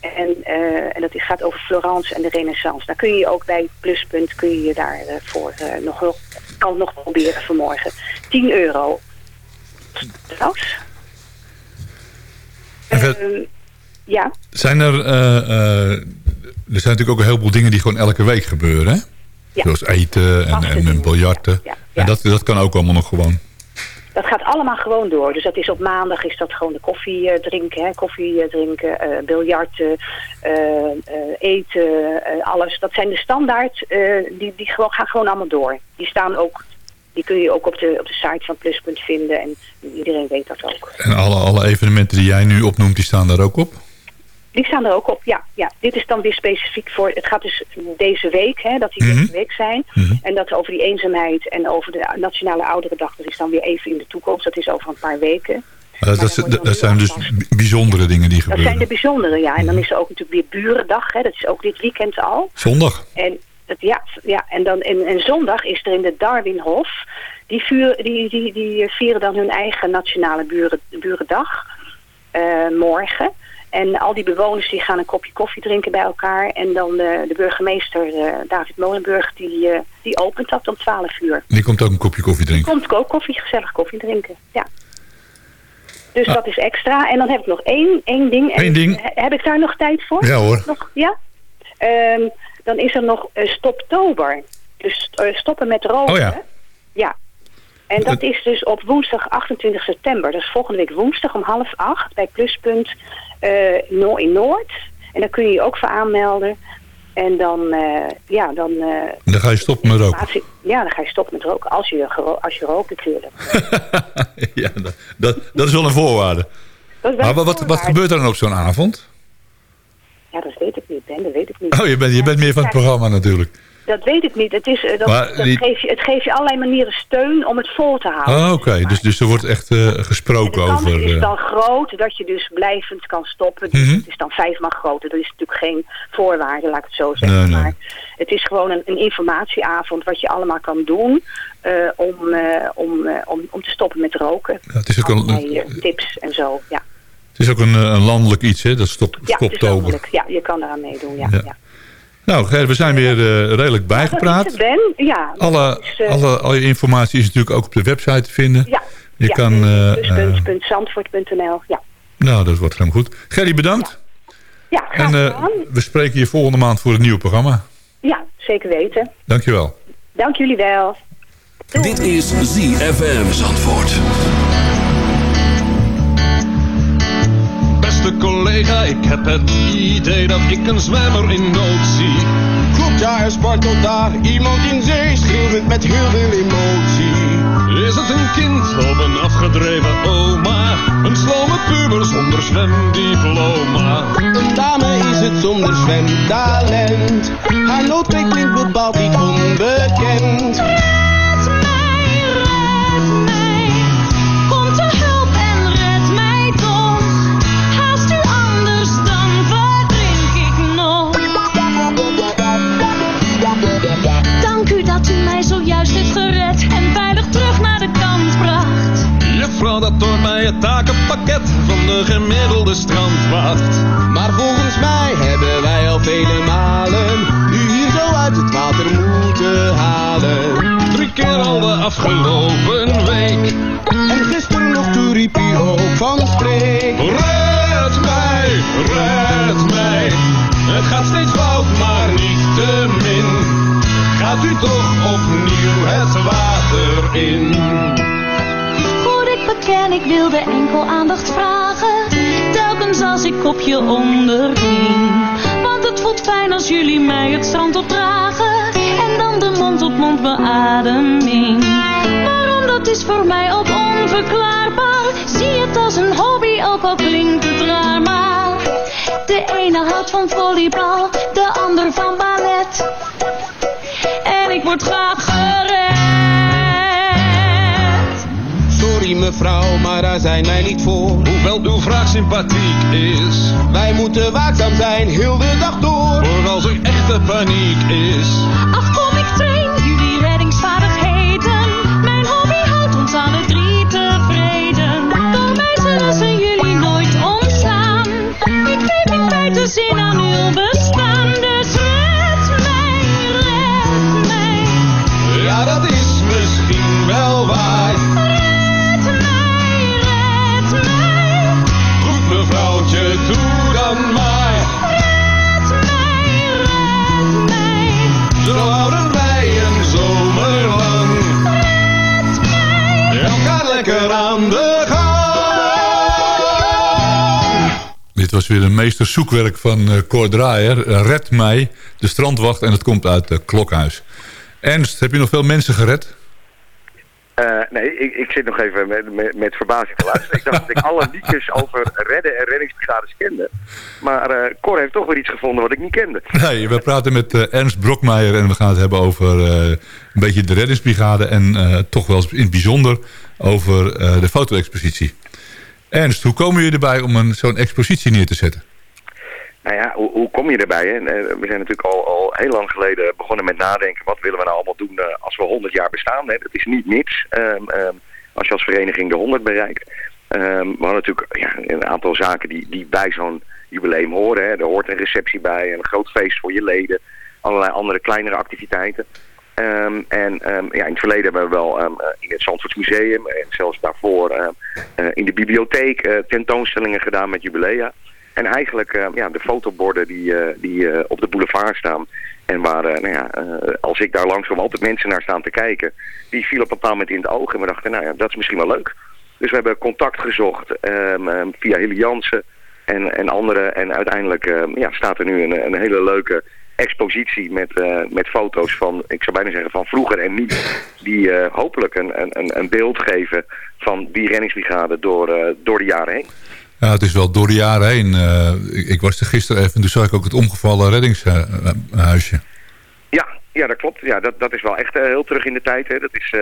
[SPEAKER 9] En, eh, en dat gaat over Florence en de Renaissance. Daar kun je ook bij Pluspunt kun je je daarvoor voor eh, nog, wel- kan nog proberen vanmorgen. 10 euro. Trouwens. Ehm, ja,
[SPEAKER 6] Zijn er... er zijn natuurlijk ook een heleboel dingen die gewoon elke week gebeuren, hè?
[SPEAKER 9] Ja.
[SPEAKER 6] Zoals eten en, en, biljarten.
[SPEAKER 9] Ja, ja.
[SPEAKER 6] En dat, dat kan ook allemaal nog gewoon.
[SPEAKER 9] dat gaat allemaal gewoon door. Dus dat is op maandag is dat gewoon de koffie eh, drinken, hè? koffie eh, drinken, eh, biljarten, eten, alles. Dat zijn de standaard, die, die gewoon, gaan gewoon allemaal door. Die staan ook, die kun je ook op de, op de site van Pluspunt vinden en iedereen weet dat ook.
[SPEAKER 6] En alle, alle evenementen die jij nu opnoemt, die staan daar ook op?
[SPEAKER 9] Die staan er ook op, ja. ja. Dit is dan weer specifiek voor... Het gaat dus deze week, hè, dat die
[SPEAKER 6] Mhm.
[SPEAKER 9] deze week zijn.
[SPEAKER 6] Mhm.
[SPEAKER 9] En dat over die eenzaamheid en over de Nationale Ouderendag... dat is dan weer even in de toekomst. Dat is over een paar weken.
[SPEAKER 6] Maar dat, zijn dus bijzondere dingen die
[SPEAKER 9] Dat zijn
[SPEAKER 6] gebeuren.
[SPEAKER 9] de bijzondere, ja. En dan is er ook natuurlijk weer Burendag. Hè. Dat is ook dit weekend al.
[SPEAKER 6] Zondag?
[SPEAKER 9] En, dat, ja, ja, en, dan, en, en zondag is er in de Darwinhof... Die, vuur, die, die, die vieren dan hun eigen Nationale buren, Burendag. eh, morgen. En al die bewoners die gaan een kopje koffie drinken bij elkaar. En dan eh, de burgemeester eh, David Molenburg, die, eh, die opent dat om 12 uur.
[SPEAKER 6] Die komt ook een kopje koffie drinken.
[SPEAKER 9] Komt ook koffie, gezellig koffie drinken. Ja. Dus
[SPEAKER 6] Ah.
[SPEAKER 9] dat is extra. En dan heb ik nog één, één ding.
[SPEAKER 6] Eén
[SPEAKER 9] Heb ik daar nog tijd voor?
[SPEAKER 6] Ja hoor.
[SPEAKER 9] Nog, ja? Ehm, dan is er nog Stoptober. Dus stoppen met roken.
[SPEAKER 6] Oh ja.
[SPEAKER 9] Ja. En dat is dus op woensdag 28 september. Is volgende week woensdag om half acht bij Pluspunt No- in Noord. En daar kun je je ook voor aanmelden. En dan, eh, ja, dan... eh,
[SPEAKER 6] Dan ga je stoppen met roken.
[SPEAKER 9] Ja, dan ga je stoppen met roken. Als je, als je rookt natuurlijk.
[SPEAKER 6] ja, dat, dat, dat is wel een voorwaarde.
[SPEAKER 9] Wel
[SPEAKER 6] Maar wat,
[SPEAKER 9] een
[SPEAKER 6] wat, gebeurt er dan op zo'n avond?
[SPEAKER 9] Ja, dat weet ik niet, Ben. Dat weet ik niet.
[SPEAKER 6] Oh, je bent, je bent meer van het programma natuurlijk.
[SPEAKER 9] Dat weet ik niet. Het, is, eh, dat,
[SPEAKER 6] Maar
[SPEAKER 9] dat
[SPEAKER 6] die-
[SPEAKER 9] geeft je, het geeft je allerlei manieren steun om het vol te houden.
[SPEAKER 6] Oh, oké. Dus, dus er wordt echt eh, gesproken
[SPEAKER 9] de kans
[SPEAKER 6] over...
[SPEAKER 9] is
[SPEAKER 6] eh,
[SPEAKER 9] dan groot dat je dus blijvend kan stoppen. Dus
[SPEAKER 6] Mhm.
[SPEAKER 9] Het is dan vijfmaal groter. Dat is natuurlijk geen voorwaarde, laat ik het zo zeggen.
[SPEAKER 6] Nee, nee.
[SPEAKER 9] Maar het is gewoon een, een informatieavond wat je allemaal kan doen om, om, om, om te stoppen met roken.
[SPEAKER 6] ja, het, is ook een,
[SPEAKER 9] tips en zo, ja.
[SPEAKER 6] het is ook een, een landelijk iets, hè? Dat stop,
[SPEAKER 9] Ja, het mogelijk. Ja, je kan eraan meedoen, ja.
[SPEAKER 6] Ja.
[SPEAKER 9] ja.
[SPEAKER 6] Nou, we zijn weer eh, redelijk bijgepraat.
[SPEAKER 9] Ben. Ja.
[SPEAKER 6] Alle,
[SPEAKER 9] Dus, eh,
[SPEAKER 6] alle, al je informatie is natuurlijk ook op de website te vinden.
[SPEAKER 9] Ja.
[SPEAKER 6] Je
[SPEAKER 9] ja,
[SPEAKER 6] kan... eh,
[SPEAKER 9] plus.zandvoort.nl. Ja.
[SPEAKER 6] nou, dat wordt helemaal goed. Gerry, bedankt.
[SPEAKER 9] Ja, graag
[SPEAKER 6] En we spreken je volgende maand voor het nieuwe programma.
[SPEAKER 9] Ja, zeker weten.
[SPEAKER 6] Dankjewel.
[SPEAKER 9] Dank jullie wel.
[SPEAKER 2] Dit is ZFM Zandvoort.
[SPEAKER 10] Beste collega, ik heb het idee dat ik een zwemmer in nood zie.
[SPEAKER 11] Klopt, ja, er spartelt daar iemand in zee, schreeuwend met heel veel emotie.
[SPEAKER 10] Is het een kind of een afgedreven oma? Een slome puber zonder zwemdiploma?
[SPEAKER 11] Een dame is het zonder zwemtalent. Haar noodkreet klinkt niet onbekend.
[SPEAKER 12] Dat
[SPEAKER 10] door mij het takenpakket van de gemiddelde strandwacht.
[SPEAKER 11] Maar volgens mij hebben wij al vele malen u hier zo uit het water moeten halen.
[SPEAKER 10] Drie keer al de afgelopen week.
[SPEAKER 11] En gisteren nog toen riep u ook van streek.
[SPEAKER 10] Red mij, red mij. Het gaat steeds fout, maar niet te opnieuw het water in.
[SPEAKER 12] Ik wilde enkel aandacht vragen. Telkens als ik op je onderging. Want het voelt fijn als jullie mij het strand opdragen. En dan de mond op mond beademing. Waarom dat is voor mij ook onverklaarbaar. Zie het als een hobby, ook al klinkt het raar maar. De ene houdt van volleybal, de ander van ballet. En ik word graag
[SPEAKER 11] Mevrouw, maar daar zijn wij niet voor.
[SPEAKER 10] Hoewel uw vraag sympathiek is.
[SPEAKER 11] Wij moeten waakzaam zijn, heel de dag door.
[SPEAKER 10] Voor als er echte paniek is.
[SPEAKER 12] Afkom, ik train jullie reddingsvaardigheden. Mijn hobby houdt ons alle drie tevreden. Door mij zullen ze jullie nooit ontslaan. Ik geef in feite zin aan uw bestaan. Dus red mij, red mij.
[SPEAKER 10] Ja, dat is misschien wel waar. Mevrouwtje, doe dan maar.
[SPEAKER 12] Red mij, red mij.
[SPEAKER 10] Zo houden wij een zomer lang.
[SPEAKER 12] Red mij.
[SPEAKER 10] Elkaar lekker aan de gang.
[SPEAKER 6] Dit was weer een meester zoekwerk van eh Cor Draaier. Eh, Red mij, de strandwacht en het komt uit uh, Klokhuis. Ernst, heb je nog veel mensen gered?
[SPEAKER 13] Eh, nee, ik, ik zit nog even met, met, met verbazing te luisteren. ik dacht dat ik alle liedjes over redden en reddingsbrigades kende. Maar eh Cor heeft toch weer iets gevonden wat ik niet kende.
[SPEAKER 6] Nee, we praten met eh, Ernst Brokmeijer en we gaan het hebben over een beetje de reddingsbrigade... en toch wel in het bijzonder over de foto-expositie. Ernst, hoe komen jullie erbij om zo'n expositie neer te zetten?
[SPEAKER 13] Nou ja, hoe, kom je erbij? Hè? Eh, We zijn natuurlijk al, al heel lang geleden begonnen met nadenken... wat willen we nou allemaal doen eh, als we 100 jaar bestaan? Hè? Dat is niet niks ehm, ehm, als je als vereniging de 100 bereikt. Ehm, we hadden natuurlijk ja, een aantal zaken die, die bij zo'n jubileum horen. Hè? Er hoort een receptie bij, een groot feest voor je leden... allerlei andere kleinere activiteiten. En ja, in het verleden hebben we wel eh, in het Zandvoorts Museum... en zelfs daarvoor in de bibliotheek tentoonstellingen gedaan met jubilea... En eigenlijk eh, ja, de fotoborden die, eh, die eh, op de boulevard staan. En waar, nou ja, als ik daar langs kom, altijd mensen naar staan te kijken. Die viel op een bepaald moment in het oog. En we dachten, nou ja, dat is misschien wel leuk. Dus we hebben contact gezocht ehm, ehm, via Hilly Jansen en, en anderen. En uiteindelijk ehm, ja, staat er nu een, een hele leuke expositie met, met foto's van, ik zou bijna zeggen, van vroeger en nu. Die hopelijk een, een- een, beeld geven van die reddingsbrigade door, door de jaren heen.
[SPEAKER 6] Ja, het is wel door de jaren heen. eh, ik, ik was er gisteren even en toen zag ik ook het omgevallen reddingshuisje.
[SPEAKER 13] Ja, ja, dat klopt. Ja, dat, dat is wel echt eh, heel terug in de tijd. Hè. Dat is eh,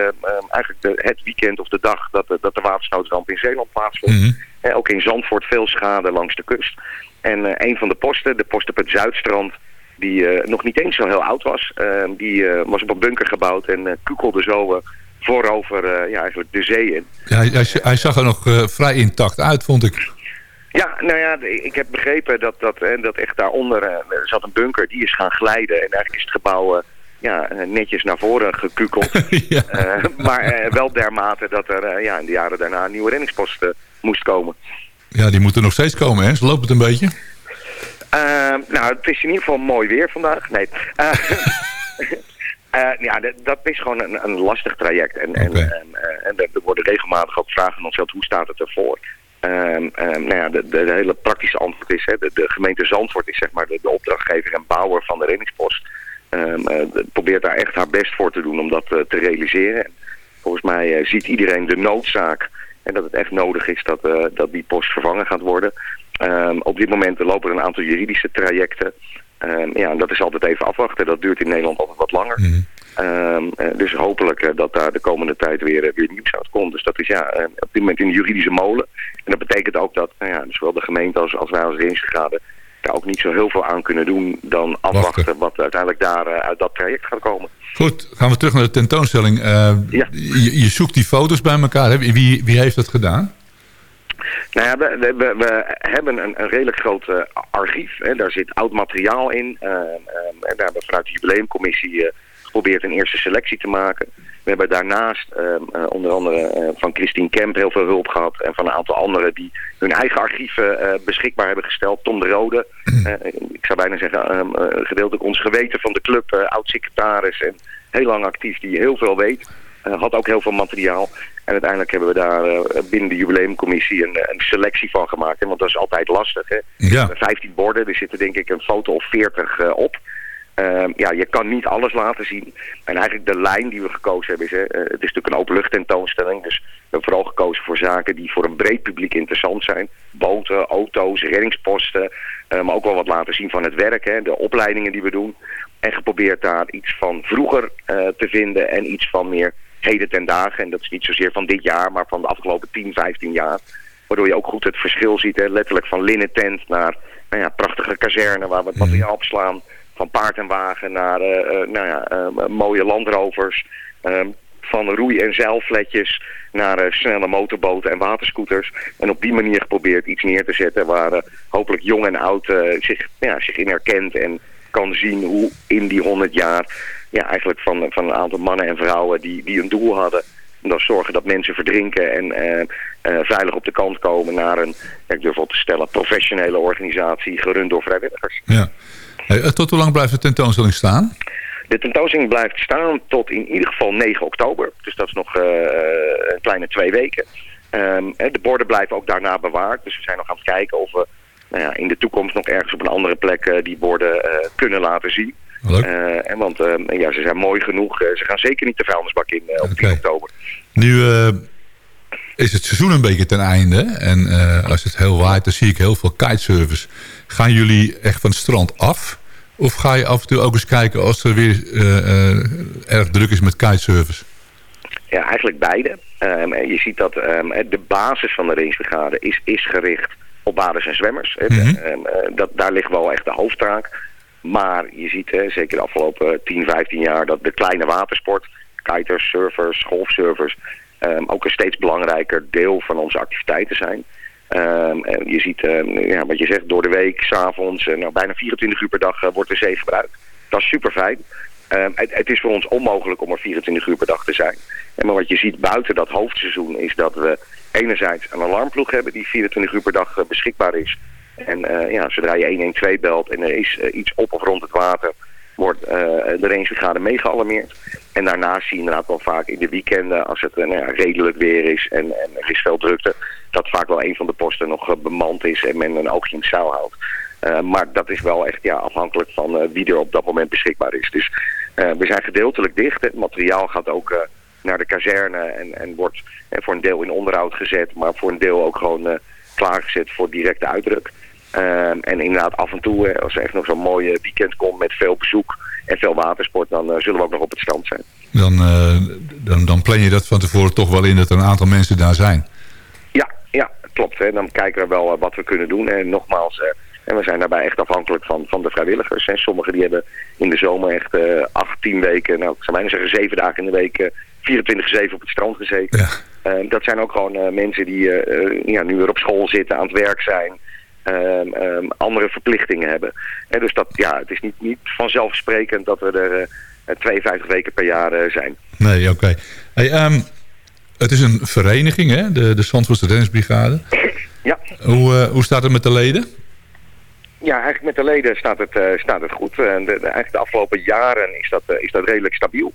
[SPEAKER 13] eigenlijk de, het weekend of de dag dat, de- dat de watersnoodramp in Zeeland plaatsvond. Eh, ook in Zandvoort veel schade langs de kust. En een van de posten, de post op het Zuidstrand, die nog niet eens zo heel oud was, die was op een bunker gebouwd en kukelde zo voorover ja, eigenlijk de zee in.
[SPEAKER 6] Ja, hij, hij, hij zag er nog vrij intact uit, vond ik.
[SPEAKER 13] Ja, nou ja, ik heb begrepen dat, dat, eh, dat echt daaronder eh, zat een bunker, die is gaan glijden. En eigenlijk is het gebouw eh, ja, netjes naar voren gekukeld. Maar wel dermate dat er ja, in de jaren daarna een nieuwe reddingspost eh, moest komen.
[SPEAKER 6] Ja, die moeten nog steeds komen, hè? Ze loopt het een beetje.
[SPEAKER 13] Nou, het is in ieder geval mooi weer vandaag. Nee. Ja, dat, is gewoon een, een lastig traject. En, en, en, en er er worden regelmatig ook vragen aan onszelf, hoe staat het ervoor? Ehm, ehm, nou ja, de, hele praktische antwoord is, hè, de, gemeente Zandvoort is zeg maar de, opdrachtgever en bouwer van de reddingspost. De- probeert daar echt haar best voor te doen om dat eh, te realiseren. En volgens mij eh, ziet iedereen de noodzaak en dat het echt nodig is dat, dat die post vervangen gaat worden. Op dit moment lopen er een aantal juridische trajecten. Ja, en dat is altijd even afwachten. Dat duurt in Nederland altijd wat langer. Ehm, eh, dus hopelijk eh, dat daar de komende tijd weer, eh, weer nieuws uit komt. Dus dat is ja, op dit moment in de juridische molen. En dat betekent ook dat nou ja, zowel de gemeente als, als wij als Rinsengraden daar ook niet zo heel veel aan kunnen doen dan afwachten wat uiteindelijk daar uit dat traject gaat komen.
[SPEAKER 6] Goed, gaan we terug naar de tentoonstelling. Eh, je, je zoekt die foto's bij elkaar. hè? Wie, wie heeft dat gedaan?
[SPEAKER 13] Nou ja, we, we, hebben een, een redelijk groot archief. Hè. Daar zit oud materiaal in. Ehm, ehm, en daar hebben we vanuit de jubileumcommissie geprobeerd een eerste selectie te maken. We hebben daarnaast ehm, eh, onder andere eh, van Christine Kemp heel veel hulp gehad. En van een aantal anderen die hun eigen archieven eh, beschikbaar hebben gesteld. Tom de Rode, eh, ik zou bijna zeggen, ehm, eh, gedeeltelijk ons geweten van de club, oud-secretaris en heel lang actief, die heel veel weet. Had ook heel veel materiaal. En uiteindelijk hebben we daar uh, binnen de jubileumcommissie een, een, selectie van gemaakt. Hè? Want dat is altijd lastig. Hè?
[SPEAKER 6] Ja.
[SPEAKER 13] 15 borden, er zitten denk ik een foto of 40 uh, op. Uh, ja, je kan niet alles laten zien. En eigenlijk de lijn die we gekozen hebben is... Hè, het is natuurlijk een openluchttentoonstelling. Dus we hebben vooral gekozen voor zaken die voor een breed publiek interessant zijn. Boten, auto's, reddingsposten. maar ook wel wat laten zien van het werk. Hè, de opleidingen die we doen. En geprobeerd daar iets van vroeger te vinden en iets van meer heden ten dagen. En dat is niet zozeer van dit jaar, maar van de afgelopen 10, 15 jaar. Waardoor je ook goed het verschil ziet. Hè? Letterlijk van linnen tent naar nou ja, prachtige kazerne waar we het materiaal opslaan. Van paard en wagen naar uh, uh, nou ja, uh, mooie landrovers. Ehm, van roei- en zeilfletjes naar snelle motorboten en waterscooters. En op die manier geprobeerd iets neer te zetten waar hopelijk jong en oud zich, ja, zich in herkent. En kan zien hoe in die 100 jaar ja, eigenlijk van, van een aantal mannen en vrouwen die, die een doel hadden. En dat zorgen dat mensen verdrinken en veilig op de kant komen naar een, ik durf wel te stellen, professionele organisatie gerund door vrijwilligers.
[SPEAKER 6] Ja. Hey, tot hoe lang blijft de tentoonstelling staan?
[SPEAKER 13] De tentoonstelling blijft staan tot in ieder geval 9 oktober. Dus dat is nog uh, een kleine twee weken. Um, de borden blijven ook daarna bewaard. Dus we zijn nog aan het kijken of we nou ja, in de toekomst nog ergens op een andere plek die borden kunnen laten zien. Uh, en want uh, ja, ze zijn mooi genoeg. Ze gaan zeker niet de vuilnisbak in op okay. 10 oktober.
[SPEAKER 6] Nu is het seizoen een beetje ten einde. En als het heel waait, dan zie ik heel veel kitesurfers. Gaan jullie echt van het strand af? Of ga je af en toe ook eens kijken als er weer erg druk is met kitesurfers?
[SPEAKER 13] Ja, eigenlijk beide. Um, je ziet dat um, de basis van de rangebrigade is, is gericht op baders en zwemmers. Mm -hmm. um, dat, daar ligt wel echt de hoofdtaak. Maar je ziet, hè, zeker de afgelopen 10, 15 jaar, dat de kleine watersport, kiters, surfers, golfsurfers, ook een steeds belangrijker deel van onze activiteiten zijn. En je ziet, um, ja, wat je zegt, door de week, s'avonds, uh, nou, bijna 24 uur per dag uh, wordt de zee gebruikt. Dat is super fijn. Het, het, is voor ons onmogelijk om er 24 uur per dag te zijn. En maar wat je ziet buiten dat hoofdseizoen is dat we enerzijds een alarmploeg hebben die 24 uur per dag uh, beschikbaar is. En uh, ja, zodra je 112 belt en er is iets op of rond het water, wordt de rangebrigade meegealarmeerd. En daarnaast zie je inderdaad wel vaak in de weekenden, als het nou ja, redelijk weer is en, en, er is veel drukte, dat vaak wel een van de posten nog bemand is en men een oogje in het zeil houdt. maar dat is wel echt ja, afhankelijk van wie er op dat moment beschikbaar is. Dus we zijn gedeeltelijk dicht. Het materiaal gaat ook naar de kazerne en, en wordt voor een deel in onderhoud gezet, maar voor een deel ook gewoon klaargezet voor directe uitdruk. Um, en inderdaad af en toe, als er echt nog zo'n mooi weekend komt met veel bezoek en veel watersport, dan uh, zullen we ook nog op het strand zijn.
[SPEAKER 6] Dan, uh, dan, dan plan je dat van tevoren toch wel in dat er een aantal mensen daar zijn?
[SPEAKER 13] Ja, ja klopt. Hè. Dan kijken we wel uh, wat we kunnen doen. En nogmaals, en we zijn daarbij echt afhankelijk van, van de vrijwilligers. En sommigen die hebben in de zomer echt acht, tien weken, nou ik zou bijna zeggen zeven dagen in de week, 24-7 op het strand gezeten.
[SPEAKER 6] Ja.
[SPEAKER 13] dat zijn ook gewoon mensen die ja, nu weer op school zitten, aan het werk zijn. Um, um, andere verplichtingen hebben. En dus dat, ja, het is niet, niet vanzelfsprekend dat we er uh, 52 weken per jaar uh, zijn.
[SPEAKER 6] Nee, oké. Okay. Hey, um, het is een vereniging, hè? De, de Zandvoortse Renningsbrigade.
[SPEAKER 13] ja.
[SPEAKER 6] Hoe, uh, hoe staat het met de leden?
[SPEAKER 13] Ja, eigenlijk met de leden staat het, staat het goed. De, de, eigenlijk de afgelopen jaren is dat, is dat redelijk stabiel.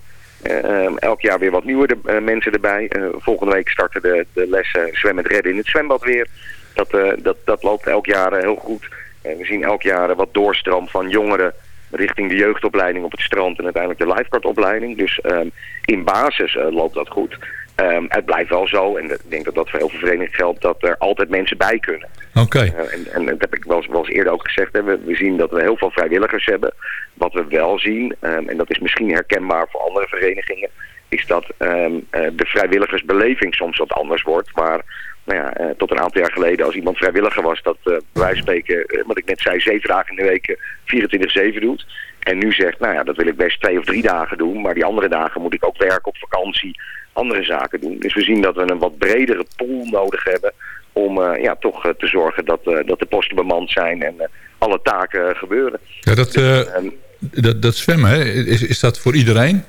[SPEAKER 13] elk jaar weer wat nieuwe mensen erbij. volgende week starten de, de lessen zwemmen redden in het zwembad weer. Dat, uh, dat, dat loopt elk jaar uh, heel goed. En we zien elk jaar wat doorstroom van jongeren richting de jeugdopleiding op het strand en uiteindelijk de lifeguardopleiding. Dus um, in basis loopt dat goed. Um, het blijft wel zo, en ik denk dat dat voor heel veel verenigingen geldt, dat er altijd mensen bij kunnen.
[SPEAKER 6] Oké. Okay.
[SPEAKER 13] en, en dat heb ik wel eens, wel eens eerder ook gezegd. Hè. We, we, zien dat we heel veel vrijwilligers hebben. Wat we wel zien, um, en dat is misschien herkenbaar voor andere verenigingen, is dat de vrijwilligersbeleving soms wat anders wordt. Maar nou ja, uh, tot een aantal jaar geleden als iemand vrijwilliger was, dat uh, bij wijze van spreken, uh, wat ik net zei, zeven dagen in de week 24-7 doet. En nu zegt, nou ja, dat wil ik best twee of drie dagen doen, maar die andere dagen moet ik ook werken op vakantie, andere zaken doen. Dus we zien dat we een wat bredere pool nodig hebben om ja, toch te zorgen dat, dat de posten bemand zijn en alle taken gebeuren.
[SPEAKER 6] Ja, dat, dus, dat, dat zwemmen, hè? Is, is dat voor iedereen?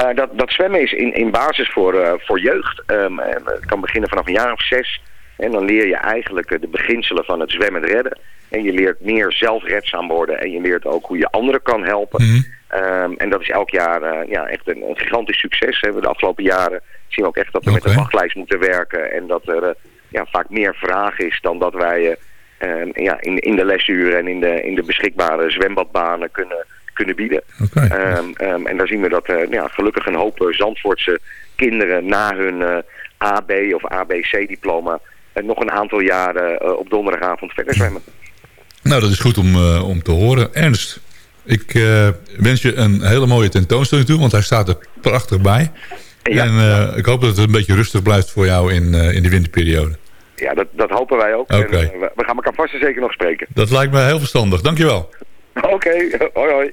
[SPEAKER 13] Uh, dat, dat zwemmen is in, in basis voor, uh, voor jeugd. Um, het kan beginnen vanaf een jaar of zes. En dan leer je eigenlijk de beginselen van het zwemmen redden. En je leert meer zelfredzaam worden. En je leert ook hoe je anderen kan helpen.
[SPEAKER 6] Mm -hmm.
[SPEAKER 13] Ehm, en dat is elk jaar eh, ja, echt een, een gigantisch succes. Hè. De afgelopen jaren zien we ook echt dat we met een wachtlijst moeten werken. En dat er eh, ja, vaak meer vraag is dan dat wij eh, ehm, ja, in, in de lesuren en in de, in de beschikbare zwembadbanen kunnen, kunnen bieden. Ehm, ehm, en daar zien we dat eh, ja, gelukkig een hoop eh, Zandvoortse kinderen na hun eh, AB of ABC-diploma nog een aantal jaren op donderdagavond verder zwemmen.
[SPEAKER 6] Nou, dat is goed om, om te horen. Ernst, ik wens je een hele mooie tentoonstelling toe, want hij staat er prachtig bij. En ik hoop dat het een beetje rustig blijft voor jou in, in de winterperiode.
[SPEAKER 13] Ja, dat, dat hopen wij ook. En, we, we gaan elkaar vast en zeker nog spreken.
[SPEAKER 6] Dat lijkt me heel verstandig. Dankjewel.
[SPEAKER 13] Oké, hoi hoi.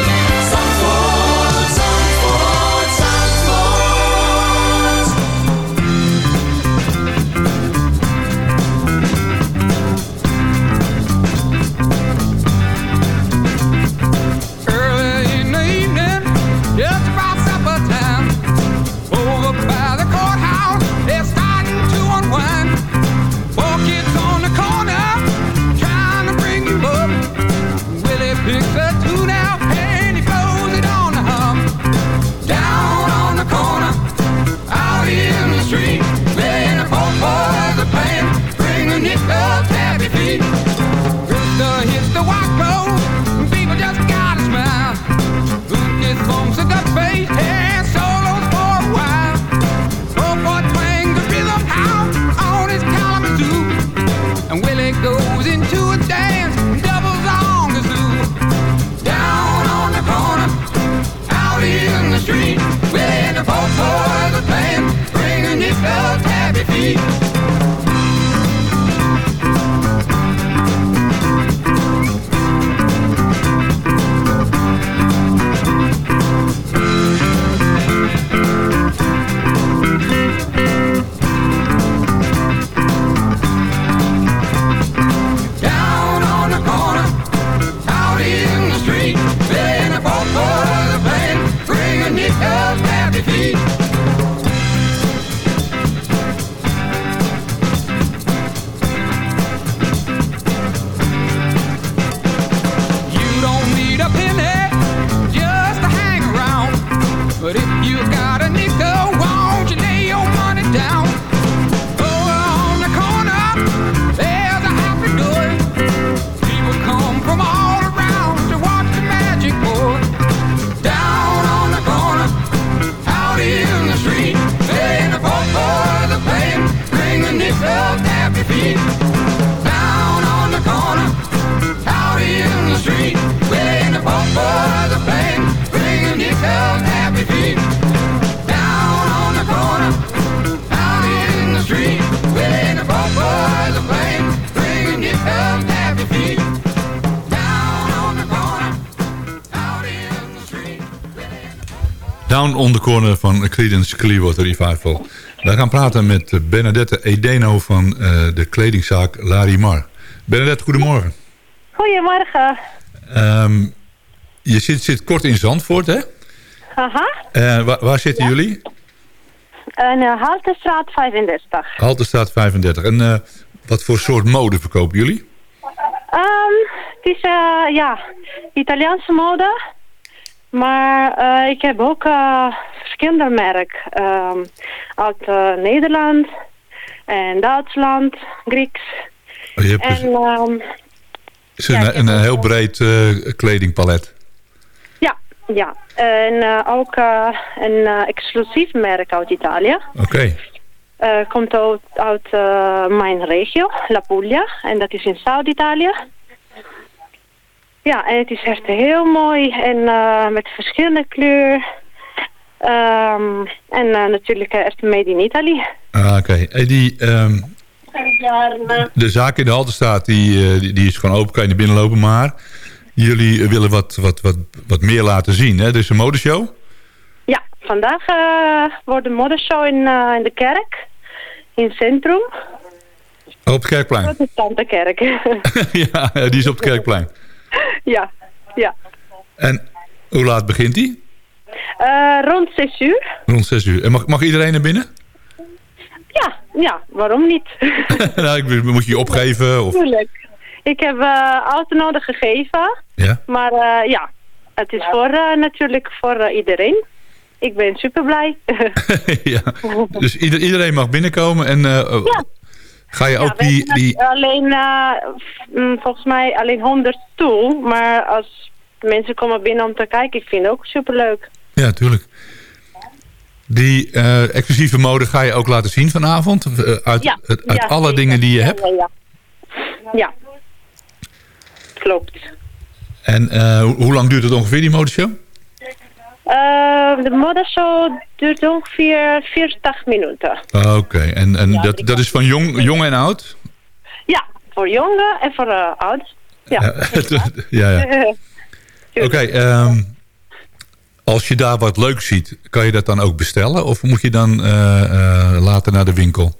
[SPEAKER 5] me. Down on the corner
[SPEAKER 6] van Creedence Clearwater Revival. We gaan praten met eh, Bernadette Edeno van eh, de kledingzaak Larimar. Bernadette, goedemorgen.
[SPEAKER 14] Goedemorgen.
[SPEAKER 6] Ehm, je zit, zit kort in Zandvoort, hè?
[SPEAKER 14] Aha.
[SPEAKER 6] Eh, waar, waar zitten jullie?
[SPEAKER 14] Een uh, Haltestraat 35.
[SPEAKER 6] Halterstraat 35. En eh, wat voor soort mode verkopen jullie?
[SPEAKER 14] Ehm, het is eh, ja, Italiaanse mode. Maar eh, ik heb ook verschillende merk. ehm, uit eh, Nederland en Duitsland, Grieks.
[SPEAKER 6] Oh, je hebt dus-
[SPEAKER 14] en ehm,
[SPEAKER 6] is een, een, een heel breed kledingpalet.
[SPEAKER 14] ja, ja. En ook een exclusief merk uit Italië.
[SPEAKER 6] Oké.
[SPEAKER 14] Eh, komt uit, uit mijn regio, La Puglia. En dat is in Zuid-Italië. Ja, en het is echt heel mooi. En eh, met verschillende kleuren. Ehm, en eh, natuurlijk eh, echt made in Italy.
[SPEAKER 6] Ah, Oké. Hey, die, ehm,
[SPEAKER 14] eh,
[SPEAKER 6] de zaak in de Halterstraat die, die, die is gewoon open, kan je naar binnen lopen. Maar jullie willen wat, wat, wat, wat meer laten zien. Hè? Er is een modeshow.
[SPEAKER 14] ja, vandaag wordt de modeshow in, in de kerk. In het centrum.
[SPEAKER 6] Op het Kerkplein?
[SPEAKER 14] Protestante kerk.
[SPEAKER 6] ja, die is op het Kerkplein.
[SPEAKER 14] Ja, ja.
[SPEAKER 6] En hoe laat begint die?
[SPEAKER 14] Eh, rond 6 uur.
[SPEAKER 6] Rond 6 uur. En mag, mag iedereen naar binnen?
[SPEAKER 14] Ja, ja, waarom niet?
[SPEAKER 6] nou, ik, moet je je opgeven? Of...
[SPEAKER 14] Tuurlijk. Ik heb uh, auto nodig gegeven.
[SPEAKER 6] Ja?
[SPEAKER 14] Maar eh, ja, het is voor, natuurlijk voor iedereen. Ik ben super blij.
[SPEAKER 6] ja. Dus ieder, iedereen mag binnenkomen en
[SPEAKER 14] Ja.
[SPEAKER 6] Ga je
[SPEAKER 14] Ja,
[SPEAKER 6] ook die... die...
[SPEAKER 14] Alleen, mm, volgens mij alleen 100 stoel. Maar als mensen komen binnen om te kijken, ik vind het ook superleuk.
[SPEAKER 6] Ja, tuurlijk. Die eh, exclusieve mode ga je ook laten zien vanavond? Eh, uit
[SPEAKER 14] Ja,
[SPEAKER 6] uit,
[SPEAKER 14] ja,
[SPEAKER 6] alle
[SPEAKER 14] zeker.
[SPEAKER 6] dingen die je hebt?
[SPEAKER 14] Ja, ja. klopt.
[SPEAKER 6] En hoe hoe lang duurt het ongeveer, die modeshow?
[SPEAKER 14] Eh, de modeshow duurt ongeveer 40 minuten.
[SPEAKER 6] Ah, Oké, en, en dat, dat is van jong, jong en oud?
[SPEAKER 14] Ja, voor jongen en voor uh, oud. Ja.
[SPEAKER 6] ja, ja. Oké, ehm, als je daar wat leuk ziet, kan je dat dan ook bestellen? Of moet je dan eh, eh, later naar de winkel?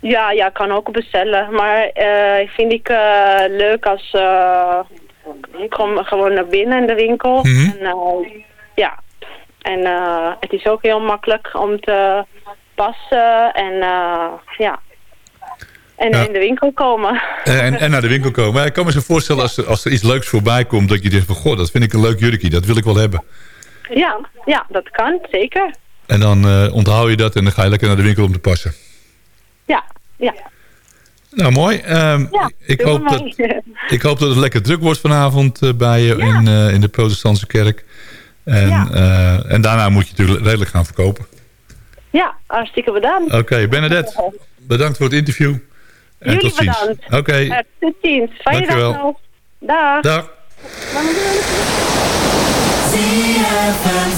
[SPEAKER 14] Ja, ja, kan ook bestellen. Maar eh vind ik eh, leuk als... eh, ik kom gewoon naar binnen in de winkel. En eh, ja, en eh, het is ook heel makkelijk om te passen. En eh, ja, en
[SPEAKER 6] Ja.
[SPEAKER 14] in de winkel komen.
[SPEAKER 6] Eh, En, en naar de winkel komen. Ik kan me zo voorstellen als er, als er iets leuks voorbij komt... dat je denkt van, goh, dat vind ik een leuk jurkje. Dat wil ik wel hebben.
[SPEAKER 14] Ja, ja, dat kan, zeker.
[SPEAKER 6] En dan eh, onthoud je dat en dan ga je lekker naar de winkel om te passen.
[SPEAKER 14] Ja, ja.
[SPEAKER 6] Nou, mooi. Ehm,
[SPEAKER 14] Ja,
[SPEAKER 6] ik, hoop dat, ik hoop dat het lekker druk wordt vanavond bij je in, in de protestantse kerk. En, eh, en daarna moet je natuurlijk redelijk gaan verkopen.
[SPEAKER 14] Ja, hartstikke bedankt.
[SPEAKER 6] Oké, Bernadette, bedankt voor het interview. En
[SPEAKER 14] Jullie
[SPEAKER 6] tot ziens.
[SPEAKER 14] bedankt.
[SPEAKER 6] Oké,
[SPEAKER 14] tot ziens. Fijne dag nog. Dag.
[SPEAKER 6] dag.
[SPEAKER 15] ZFM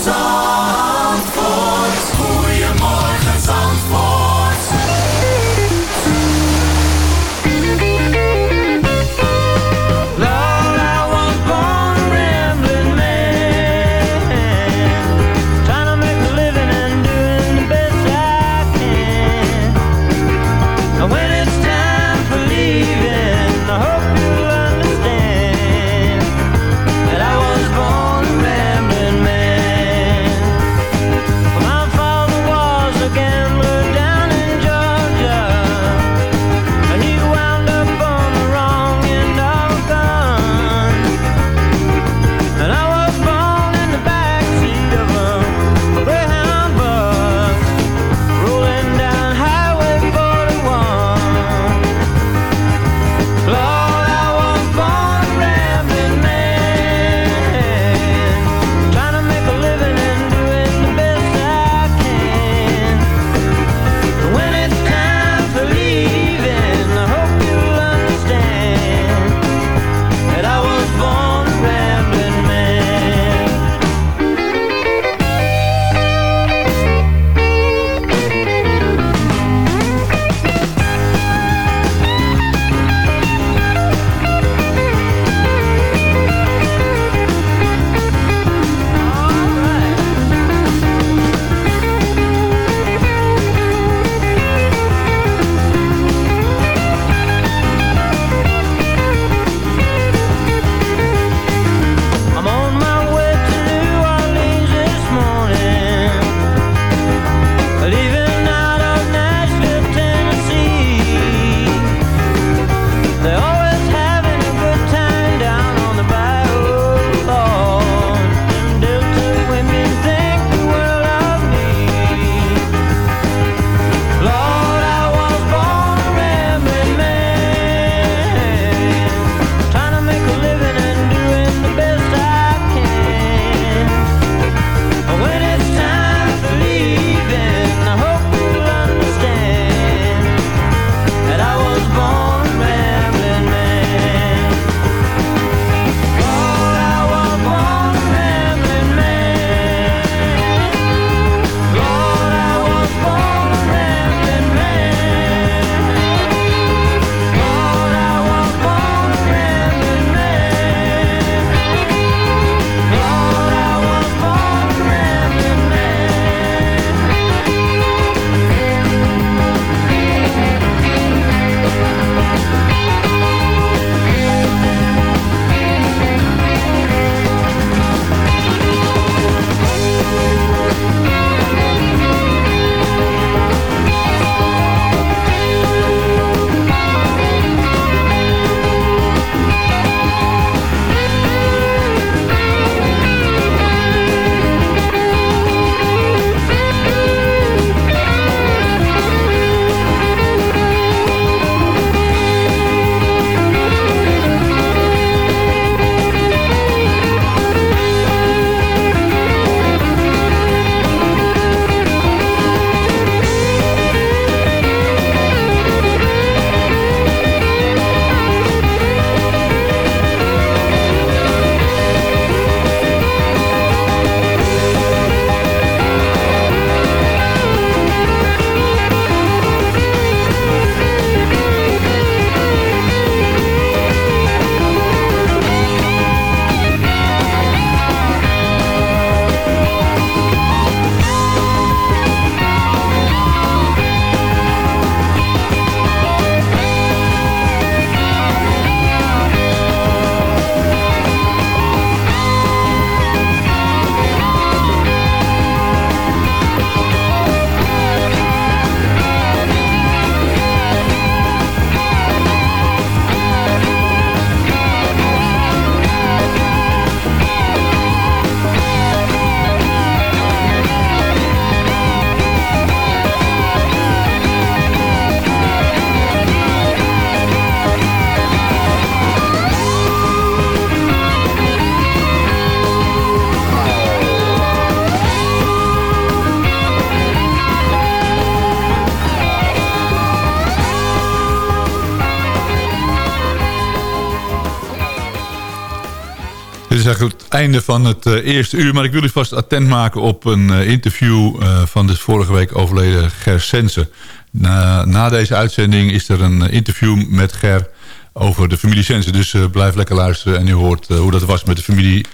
[SPEAKER 5] eigenlijk het einde van het uh, eerste uur. Maar ik wil u vast attent maken op een uh, interview uh, van de vorige week overleden Ger Sensen. Na, na, deze uitzending is er een interview met Ger over de familie Sensen. Dus blijf lekker luisteren en u hoort hoe dat was met de familie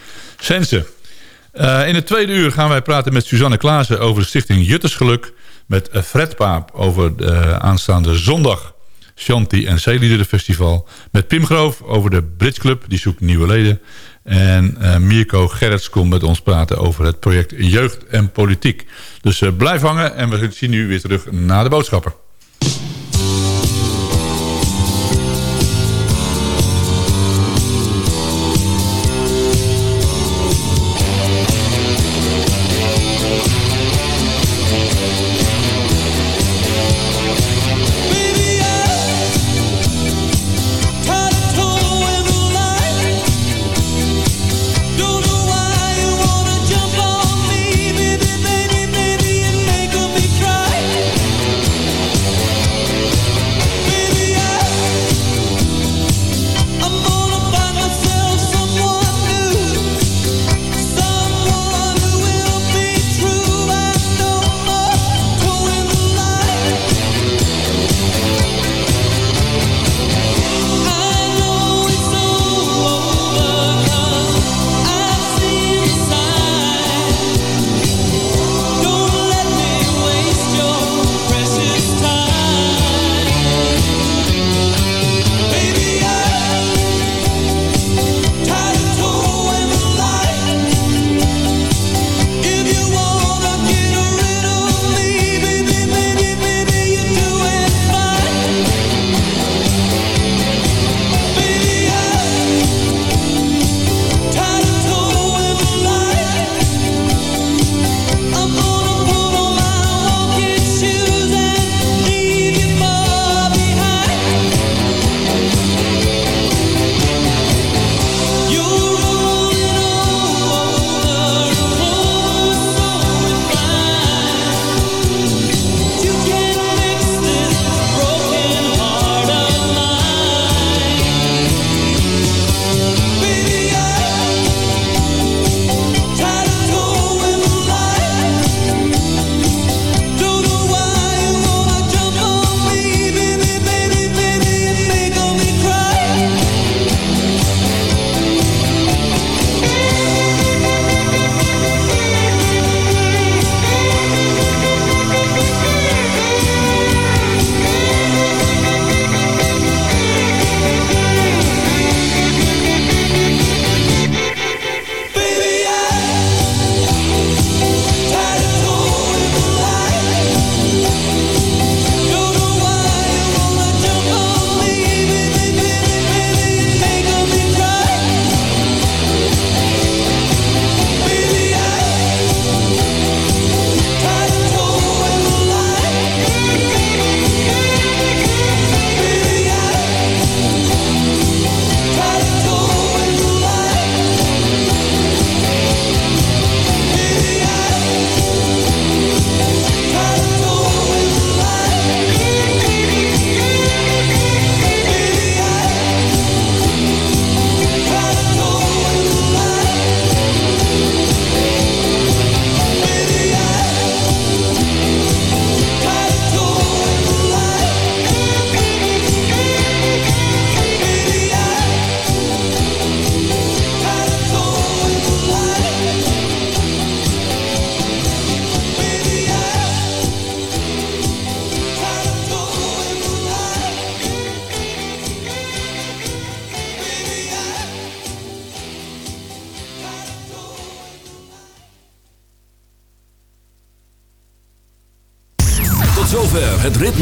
[SPEAKER 5] Sensen. in het tweede uur gaan wij praten met Suzanne Klaassen over de stichting Juttersgeluk. Met Fred Paap over de aanstaande zondag Shanti en Zeeliederenfestival. Met Pim Groof over de Brits Club, die zoekt nieuwe leden. En uh, Mirko Gerrits komt met ons praten over het project Jeugd en Politiek. Dus uh, blijf hangen en we zien nu weer terug naar de